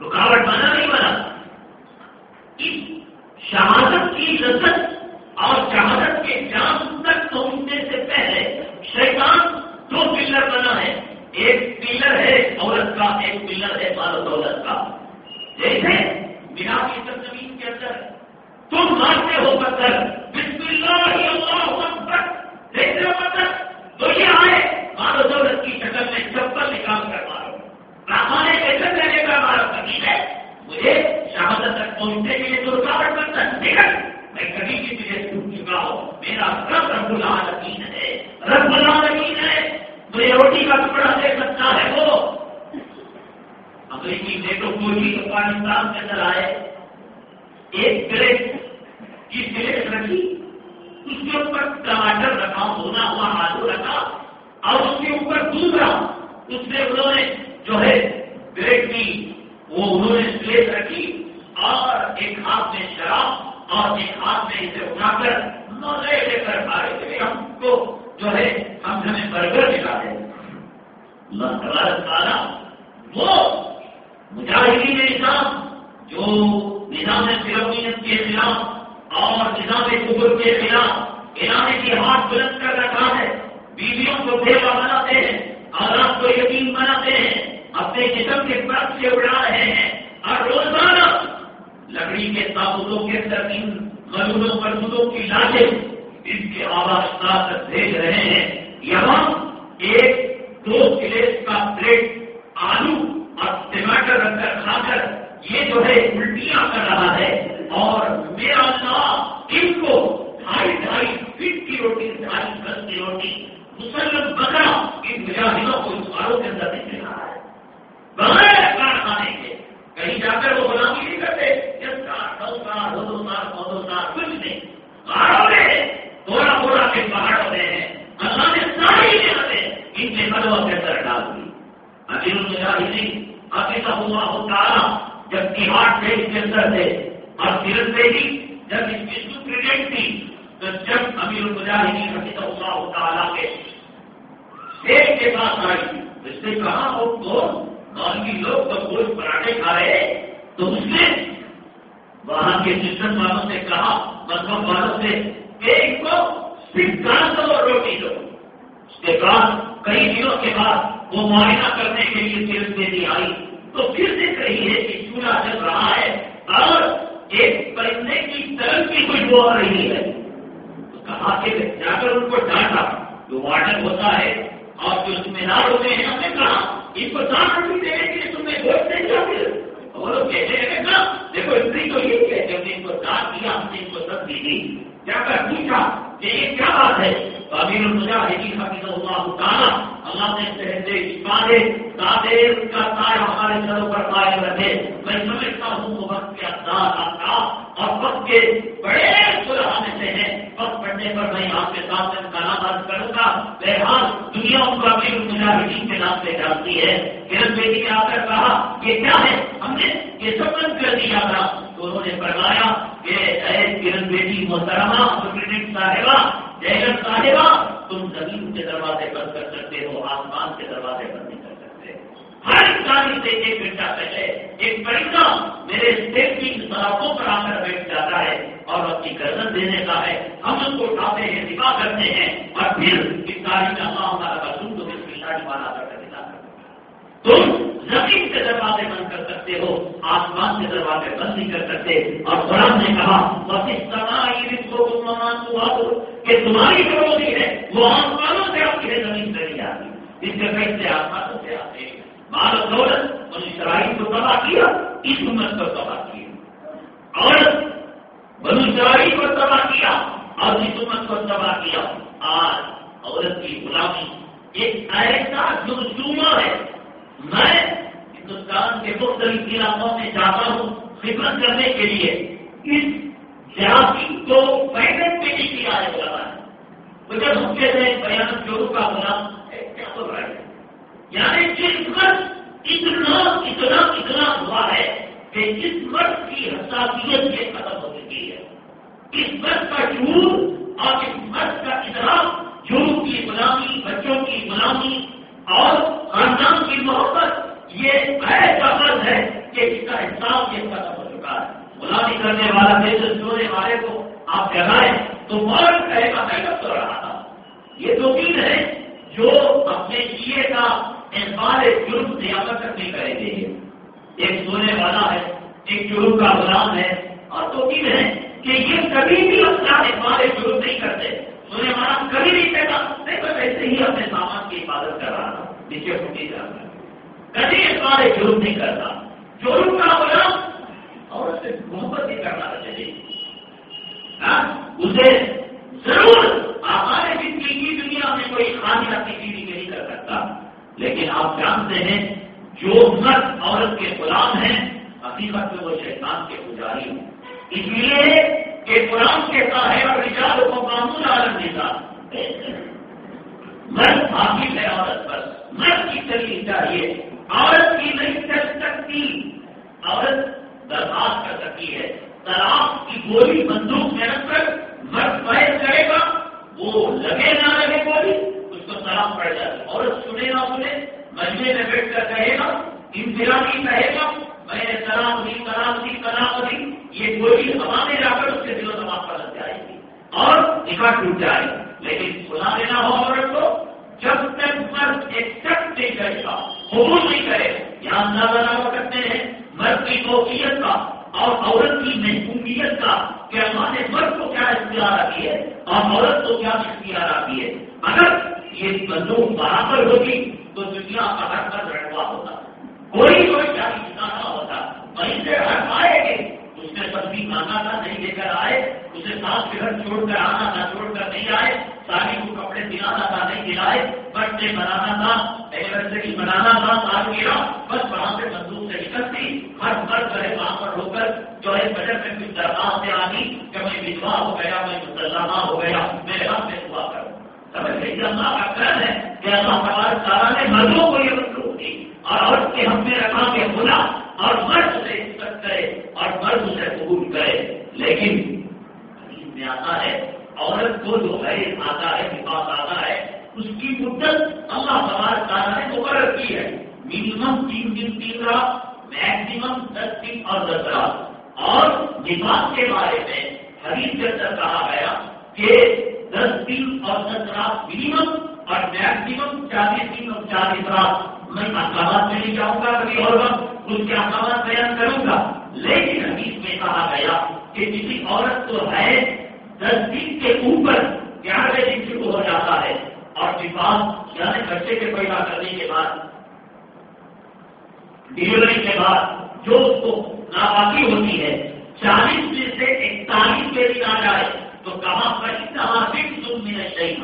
رکاوٹ بنا نہیں بنا۔ شہادت کی لذت اور شہادت کے جام تک پہنچنے سے پہلے شیطان دو پلر بنا ہے۔ ایک پلر ہے عورت کا، ایک پلر ہے مال دولت کا۔ جیسے بنا کی زمین کے اندر تم مانتے ہو پتھر بسم اللہ اللہ تو یہ آئے مال دولت کی شکل میں چپل نکال کر مارو۔ راہانے کے چل لینے کا ہمارا کبھی ہے۔ مجھے شہادت تک پہنچنے کے لیے تو رکاوٹ بنتا ہے میں کبھی بھی تجھے چھوٹ چکا ہوں۔ میرا رب رب العالمین ہے، رب العالمین ہے۔ مجھے روٹی کا ٹکڑا دے سکتا ہے وہ۔ امریکی نیٹو کوئی پاکستان کے اندر آئے۔ ایک گریٹ کی گریٹ رکھی، اس کے اوپر ٹماٹر رکھا ہونا ہوا آلو رکھا اور اس کے اوپر دوسرا، اس میں انہوں نے جو ہے بریڈ کی وہ انہوں نے پلیٹ رکھی اور ایک ہاتھ میں شراب اور ایک ہاتھ میں اسے اٹھا کر مزے لے کر کھا رہے تھے ہم کو جو ہے، ہم ہمیں برگر دکھا دیں تعالیٰ وہ مجاہدین نظام، جو نظام فرونیت کے خلاف اور نظام کبر کے خلاف انہوں کی ہاتھ بلند کر رکھا ہے۔ بیویوں کو بیوا بناتے ہیں، آزاد کو یقین بناتے ہیں، اپنے جسم کے برف سے اڑا رہے ہیں۔ اور روزانہ لکڑی کے تابوتوں کے اندر ان ملودوں مرمودوں کی لاشیں ان کے آواز تک بھیج رہے ہیں۔ یہاں ایک دو کلیس کا پلیٹ آلو اور ٹماٹر رکھ کر کھا کر یہ جو ہے الٹیاں کر رہا ہے اور میرا اللہ ان کو ڈھائی ڈھائی فٹ کی روٹی، ڈھائی گز کی روٹی، مسلم بکرا ان مجاہدوں کو اس باروں کے اندر نہیں رہا ہے۔ بغیر کارخانے کے کہیں جا کر وہ غلامی کچھ نہیں۔ پہاڑوں میں تھوڑا تھوڑا کے پہاڑ ہوتے ہیں اللہ نے ساری نعمتیں ان کے قدموں کے اندر ڈال دی۔ ابھی المجاہدین ابھی کا ہوا ہوتا جب تہاڑ دیش کے اندر تھے اور سیرت بیٹی جب اس کی سپریڈنٹ تھی، تو جب امیر المجاہدین حفیظ اللہ تعالیٰ کے شیخ کے پاس آئی۔ اس نے کہا وہ کون؟ تو مولوی لوگ تو گوشت پراٹھے کھا رہے تو اس نے وہاں کے سسٹم والوں سے کہا، مذہب والوں سے کہ ان کو صرف دو اور روٹی دو۔ اس کے بعد، کئی دنوں کے بعد وہ معائنہ کرنے کے لیے سیرت بیٹی آئی۔ تو پھر دیکھ رہی ہے کہ چولہا چل رہا ہے، اور ایک پرندے کی طرف کی خوشبو آ رہی ہے۔ تو کہا کہ جا کر ان کو ڈانٹا۔ جو وارڈن ہوتا ہے، اور جو ذمہ دار ہوتے ہیں ہم نے کہا، ان کو دان روٹی دینے کے لیے تمہیں گوشت نہیں چاہتے وہ لوگ کہتے ہیں، نا، دیکھو اتنی تو یہ کہتے جب نے ان کو دان دیا، ہم نے ان کو سب دی۔ جا کر پوچھا کہ یہ کیا بات ہے؟ امیر المجاہدین حفیظ اللہ تعالیٰ اللہ نے کہتے دے دادے کا سایہ ہمارے سروں پر قائم رکھے۔ میں سمجھتا ہوں وہ وقت کے انداز آتا اور وقت کے بڑے سلحانے سے ہیں وقت پڑھنے پر میں آپ کے ساتھ میں کالا بات کروں گا۔ بہرحال دنیا ان کو امیر المجاہدین کے نام سے جانتی ہے۔ کرن بیٹی نے آ کر کہا، یہ کیا ہے؟ ہم نے یہ سب بند کر دیا تھا۔ تو انہوں نے فرمایا کہ اے کرن بیٹی، محترمہ سپرنٹینڈنٹ صاحبہ جیگن صاحبہ، تم زمین کے دروازے بند کر سکتے ہو، آسمان کے دروازے بند نہیں کر سکتے۔ ہر انسانی سے ایک گھنٹہ پہلے ایک پرندہ میرے اسٹیٹ کی سڑکوں پر آ کر بیٹھ جاتا ہے اور اپنی گردن دینے کا ہے۔ ہم اس کو اٹھاتے ہیں، دفاع کرتے ہیں اور پھر اس تاریخ کا ہمارا کا کو اس کی لاٹ مانا کر تم زمین کے دروازے بند کر سکتے ہو، آسمان کے دروازے بند نہیں کر سکتے۔ اور قرآن نے کہا کہ تمہاری جو روزی ہے، وہ آسمانوں سے آپ کی زمین سے نہیں آتی۔ اس کے پیسے آسمانوں سے آتے ہیں۔ مال دولت ان شرائی کو تباہ کیا، اس امت کو تباہ کیا۔ اور بنو شرائی کو تباہ کیا اور اس امت کو تباہ کیا۔ آج عورت کی غلامی ایک ایسا جو ہے میں ہندوستان کے مختلف علاقوں میں جاتا ہوں خدمت کرنے کے لیے، اس جہازی کو پیدل کے لیے کیا ہے ہے وہ جب ہم کہتے ہیں بیان چورو کا غلام کیا بول رہا ہے؟ یعنی جس وقت اتنا اتنا اتنا ہوا ہے کہ جس وقت کی حساسیت یہ ختم ہو چکی ہے۔ اس وقت کا جھوٹ اور اس وقت کا ادرا جھوٹ کی غلامی، بچوں کی غلامی اور خاندان کی محبت یہ ایسا فرض ہے کہ اس کا احساس یہ ختم ہو چکا ہے۔ غلامی کرنے والا دیش سونے والے کو آپ جگائیں تو مرد کہے گا، میں تو رہا تھا۔ یہ دو دن ہے جو اپنے کیے کا احمد جرم نیامت نہیں کریں گے ایک سونے والا ہے، ایک جرم کا غلام ہے۔ اور دو دن ہے کہ یہ کبھی بھی اپنا احمد جرم نہیں کرتے۔ سونے والا کبھی نہیں کہتا نہیں تو ایسے ہی اپنے سامان کی حفاظت کر رہا تھا نیچے پھوٹی جا رہا کبھی اس بارے جرم نہیں کرتا۔ جرم کا بولا، اور اسے محبت نہیں کرنا چاہیے۔ ہاں؟ اسے ضرور ہمارے زندگی کی دنیا میں کوئی خاص اپنی چیز نہیں کر سکتا۔ لیکن آپ جانتے ہیں، جو مرد عورت کے غلام ہیں، حقیقت میں وہ شیطان کے پجاری ہوں اس لیے کہ قرآن کہتا ہے اور رجال کو قانون عالم دیتا مرد حاصل ہے عورت پر۔ مرد کی چلنی چاہیے۔ عورت کی نہیں چل سکتی۔ عورت درخواست کر سکتی ہے۔ طلاق کی گولی بندوق میں رکھ کر مرد فائد کرے گا۔ وہ لگے نہ لگے گولی، اس کو طلاق پڑ جائے۔ عورت سنے نہ سنے مجمے میں بیٹھ کر کہے گا، انفرادی کہے گا میں نے سلام دی سلام دی سلام دی یہ گولی ہوا میں جا کر اس کے دلوں دماغ پر لگ جائے گی اور نکاح ٹوٹ جائے۔ گی لیکن سنا دینا ہو عورت کو جب تک مرد ایکسپٹ نہیں کرے گا، قبول نہیں کرے، یہاں اندازہ لگا کرتے ہیں، مرد کی فوقیت کا اور عورت کی محبوبیت کا کہ اللہ نے مرد کو کیا اختیار آتی ہے اور عورت کو کیا اختیار آتی ہے۔ اگر یہ بندوق برابر ہوگی تو دنیا کا ہر مرد رڑوا ہوتا۔ کوئی کوئی کیا نہ ہوتا۔ وہیں سے ہر آئے گی اس نے سبزی مانگا تھا، نہیں لے کر آئے۔ اسے سانس کے گھر چھوڑ کر آنا تھا، چھوڑ کر نہیں آئے۔ ساری کو کپڑے دلانا تھا، نہیں دلائے۔ بٹ ڈے بنانا تھا اینیورسری بنانا تھا، سال گرا بس وہاں سے بندوق سے نکلتی، ہر مرد کرے وہاں پر ہو کر جو ہے بجٹ میں کچھ درخواست سے آنی کہ میں وشوا ہو گیا، میں مسلمہ ہو گیا، میرے ہاتھ میں دعا کروں سمجھ گئی؟ اللہ کا کرن ہے کہ اللہ تبارک تعالیٰ نے مردوں کو یہ اور عورت کے ہم نے رکھا کہ بولا اور مرد سے عزت کرے اور مرد اسے قبول کرے۔ لیکن میں آتا ہے، عورت کو جو ہے آتا ہے پاس آتا ہے، اس کی مدت اللہ تبارک تعالیٰ نے مقرر کی ہے۔ منیمم تین دن تین رات میکسیمم دس دن اور دس رات۔ اور نفاذ کے بارے میں حدیث کے اندر کہا گیا کہ دس دن اور دس رات منیمم اور میکسیمم چالیس دن اور چالیس رات۔ میں احکامات میں نہیں جاؤں گا، کبھی اور وقت اس کے احکامات بیان کروں گا۔ لیکن حدیث میں کہا گیا کہ کسی عورت کو ہے دس دن کے اوپر گیارہویں دن شروع ہو جاتا ہے اور وفاس یعنی بچے کے پیدا کرنے کے بعد ڈلیوری کے بعد جو اس کو ناپاکی ہوتی ہے، چالیس میں سے اکتالیس کے دن آ جائے، تو کہاں پر اتنا تم میں شہید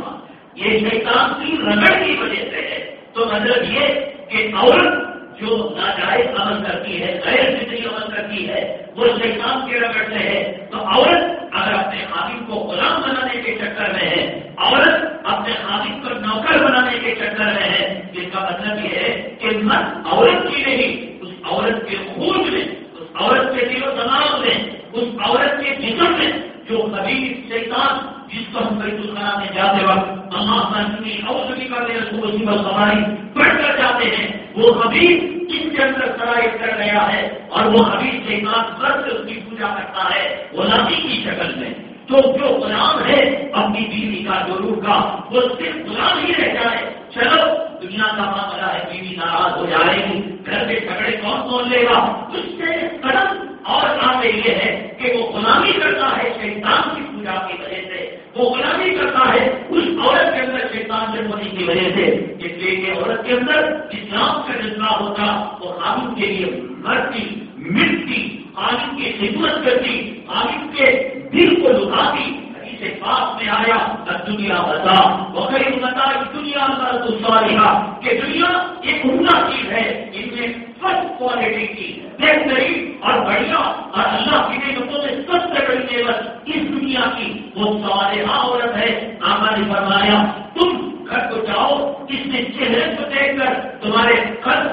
یہ شیطان کی رگڑ کی وجہ سے ہے۔ تو مطلب یہ کہ عورت جو ناجائز عمل کرتی ہے، غیر فطری عمل کرتی ہے، وہ شیطان کے رگڑ سے ہے، تو عورت اگر اپنے خاطر کو غلام بنانے کے چکر میں ہے، عورت اپنے خاطر کو نوکر بنانے کے چکر میں ہے جس کا مطلب یہ ہے کہ مت عورت کی نہیں، اس عورت کے خون میں، اس عورت کے دل و دماغ میں، اس عورت کے جسم میں جو کبھی شیطان جس کو ہم بیت الخلا میں جاتے وقت اللہ تعالی اور بھی کر رہے صبح صبح سواری پڑھ کر جاتے ہیں۔ وہ حبیب ان کے اندر شرائط کر گیا ہے اور وہ حبیب سے ایک سے اس کی پوجا کرتا ہے غلامی کی شکل میں۔ تو جو غلام ہے اپنی بیوی کا جو روح کا، وہ صرف غلام ہی رہ جائے۔ چلو، دنیا کا معاملہ ہے، بیوی ناراض ہو جائے گی، گھر کے جھگڑے کون کون لے گا؟ اس سے قدم اور آگے یہ ہے کہ وہ غلامی کرتا ہے شیطان کی پوجا کی وجہ سے۔ وہ غلامی کرتا ہے اس عورت کے اندر شیطان سے ہونے کی وجہ سے۔ اس لیے کہ عورت کے اندر اسلام کا جذبہ ہوتا، وہ قانون کے لیے مرتی، مٹتی قانون کی خدمت کرتی قانون کے دل کو لکھاتی اسے پاس میں آیا دنیا بتا وہ بتا دنیا کا کہ دنیا ایک عمدہ چیز ہے، ان میں فرسٹ کوالٹی کی۔ بہترین اور بڑھیا اور اللہ کی نعمتوں میں سب سے بڑی نعمت اس دنیا کی وہ سوال عورت ہے۔ آما نے فرمایا، تم گھر کو جاؤ، اس نے چہرے کو دیکھ کر تمہارے گھر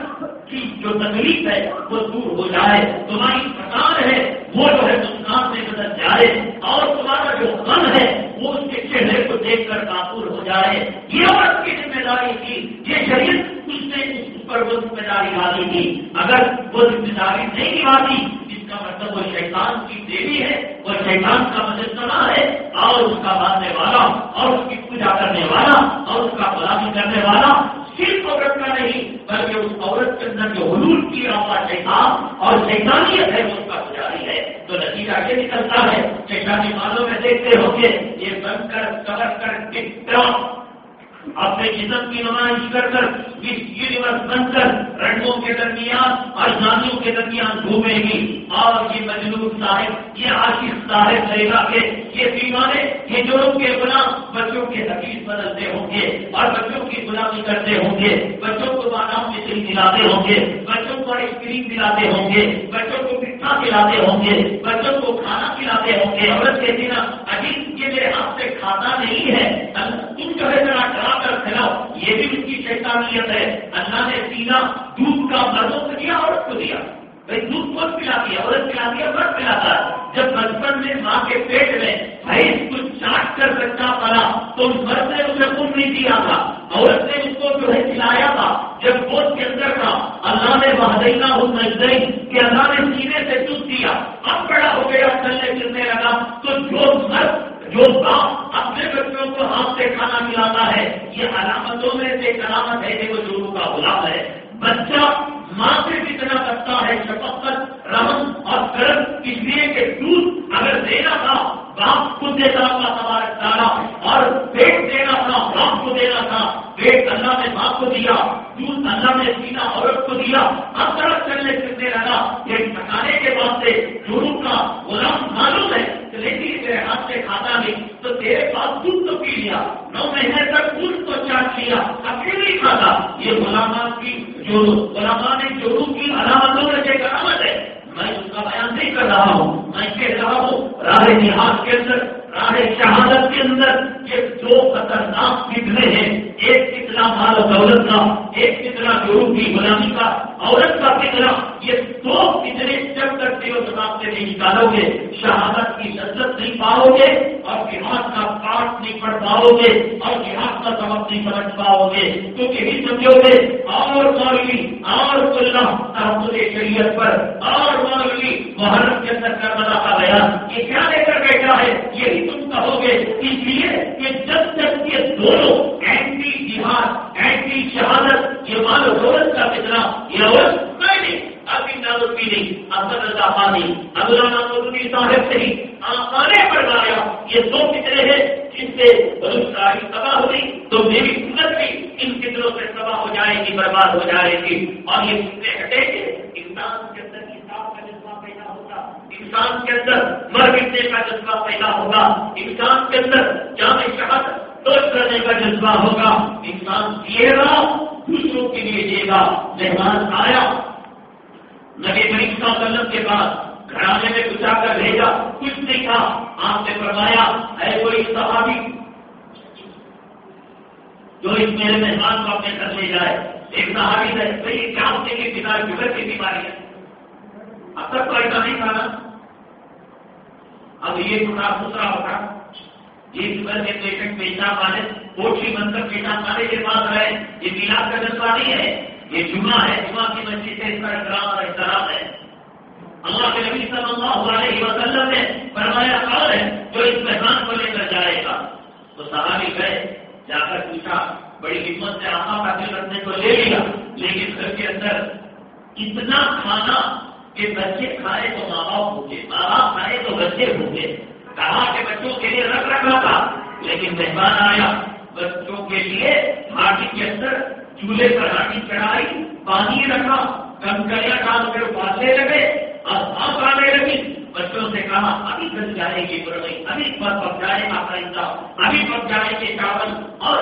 کی جو تکلیف ہے وہ دور ہو جائے۔ تمہاری تھکان ہے وہ جو ہے نقصان سے بدل جائے اور تمہارا جو غم ہے وہ اس کے چہرے کو دیکھ کر کافور ہو جائے یہ عورت کی ذمہ داری تھی۔ یہ شریر اس نے اس پر وہ ذمہ داری ڈالی تھی۔ اگر وہ ذمہ داری نہیں نبھاتی اس کا مطلب وہ شیطان کی دیوی ہے۔ وہ شیطان کا مجسمہ ہے اور اس کا ماننے والا اور اس کی پوجا کرنے والا اور اس کا غلامی کرنے والا صرف عورت کا نہیں، بلکہ اس عورت کے اندر جو حلول کی رہا شیطان اور شیطانیت ہے، وہ اس کا پجاری ہے۔ تو نتیجہ یہ نکلتا ہے کہ شادی مالوں میں دیکھتے ہو گے یہ بن کر کور کر کتنا اپنے جسم کی نمائش کر کر اس یونیورس بن کر رنگوں کے درمیان اور جانیوں کے درمیان گھومے گی۔ اور یہ مجلوب صاحب، یہ عاشق صاحب رہے گا کہ یہ بیمارے یہ جوڑوں کے غلام بچوں کے حقیق بدلتے ہوں گے اور بچوں کی غلامی کرتے ہوں گے۔ بچوں کو بادام میں دل دلاتے ہوں گے۔ بچوں کو آئس کریم دلاتے ہوں گے۔ بچوں کو مٹھا کھلاتے ہوں گے۔ بچوں کو کھانا کھلاتے ہوں گے۔ عورت کے دن عجیب یہ میرے ہاتھ سے کھاتا نہیں ہے۔ تم جو ہے ذرا ڈرا کر کھلاؤ۔ یہ بھی ان کی شیطانیت ہے۔ اللہ نے سینا دودھ کا مردوں کو دیا عورت کو دیا۔ بھائی دودھ کون پلاتی ہے، عورت پلاتی ہے، مرد پلاتا ہے۔ جب بچپن میں ماں کے پیٹ میں بھائی کچھ چاٹ کر بچہ پڑا تو مرد نے اسے خون نہیں دیا تھا۔ عورت نے اس کو جو ہے کھلایا تھا۔ جب گود کے اندر تھا، اللہ نے بہدینہ ہو نجدئی کہ اللہ نے سینے سے دودھ دیا اب بڑا ہو گیا چلنے پھرنے لگا۔ تو جو مرد، جو باپ اپنے بچوں کو ہاتھ سے کھانا کھلاتا ہے، یہ علامتوں میں سے ایک علامت ہے کہ وہ جورو کا غلام ہے۔ بچہ ماں سے کتنا کرتا ہے، شفقت، رحم اور کرم، اس لیے کہ دودھ اگر دینا تھا، باپ کو دیتا تھا ہمارے اور پیٹ دینا تھا، باپ کو دینا تھا، پیٹ اللہ نے باپ کو دیا، دودھ اللہ نے سینا عورت کو دیا اب طرح چلنے پھرنے لگا، یہ ٹھکانے کے بعد سے کا غلام معلوم ہے لیکن تیرے ہاتھ سے کھاتا نہیں، تو تیرے پاس دودھ تو پی لیا، نو مہینے تک دودھ تو چاٹ لیا، اکیلے نہیں کھاتا، یہ غلامات کی جو نے جورو کی علامتوں میں سے کرامت ہے، میں اس کا بیان نہیں کر رہا ہوں، میں کہہ رہا ہوں راہ نہاد کے اندر، راہ شہادت کے اندر یہ دو خطرناک فتنے ہیں، ایک کتنا مال و دولت کا، ایک کتنا گرو کی غلامی کا۔ عورت کا کتنا یہ دو کتنے جب کرتے ہو جب سے نہیں نکالو گے۔ شہادت کی لذت نہیں پاؤ گے اور جہاد کا پاٹ نہیں پڑھ پاؤ گے اور جہاد کا سبق نہیں سمجھ پاؤ گے۔ کیونکہ بھی سمجھو گے، اور مولوی، اور اللہ تحفظ شریعت پر، اور مولوی محرم کے اندر کربلا کا بیان۔ یہ کیا لے کر بیٹھا ہے؟ یہی تم کہو گے۔ اس لیے کہ جب تک یہ دونوں اینٹی جہاد اینٹی شہادت یہ مال عورت کا کتنا یہ عورت میں نہیں، ابھی ناروی نہیں افضل اللہ پانی ابلا نامودی صاحب سے ہی آنے پر لایا یہ دو کتنے ہیں جن سے بہت ساری تباہ ہوئی تو میری سنت بھی ان کتنوں سے تباہ ہو جائے گی، برباد ہو جائے گی۔ اور یہ کتنے ہٹے گے انسان کے اندر انصاف کا جذبہ پیدا ہوگا انسان کے اندر مر مٹنے کا جذبہ پیدا ہوگا، انسان کے اندر جامع شہادت دوست کرنے کا جذبہ ہوگا۔ انسان جیے گا دوسروں کے لیے جیے گا۔ مہمان آیا۔ نبی کریم صلی اللہ علیہ وسلم کے بعد گھرانے میں گزا کر بھیجا، کچھ نہیں آپ نے فرمایا ہے کوئی صحابی، جو اس میرے مہمان کو اپنے گھر لے جائے۔ ایک صحابی ہے بھائی کیا ہوتے کہ پتا شوگر کی بیماری ہے۔ اب تک تو ایسا نہیں تھا نا۔ اب یہ ٹکڑا دوسرا ہوگا جس پر کے پیشنٹ پیشاب والے کوٹھی بن کر پیشاب والے کے پاس رہے۔ یہ میلاد کا جذبہ نہیں ہے۔ یہ جمعہ ہے، جمعہ کی مسجد سے اس کا احترام اور احترام ہے۔ اللہ کے نبی صلی اللہ علیہ وسلم نے فرمایا، کون ہے جو اس مہمان کو لے کر جائے گا؟ تو صحابی گئے، جا کر پوچھا، بڑی ہمت سے آقا کا دل رکھنے کو لے لیا، لیکن گھر کے اندر اتنا کھانا کہ بچے کھائے تو ماں باپ ہوں گے ماں باپ کھائے تو بچے ہوں گے کہا کہ بچوں کے لیے رکھ رکھا تھا، لیکن مہمان آیا۔ بچوں کے لیے ہاٹی کے اندر چولہے پر ہاٹی چڑھائی، پانی رکھا کنکریاں ڈال کر پالنے لگے، اور آپ آنے لگی۔ بچوں سے کہا، ابھی گل جائے گی بڑھ ابھی پک جائے گا ابھی پک جائے گی چاول، اور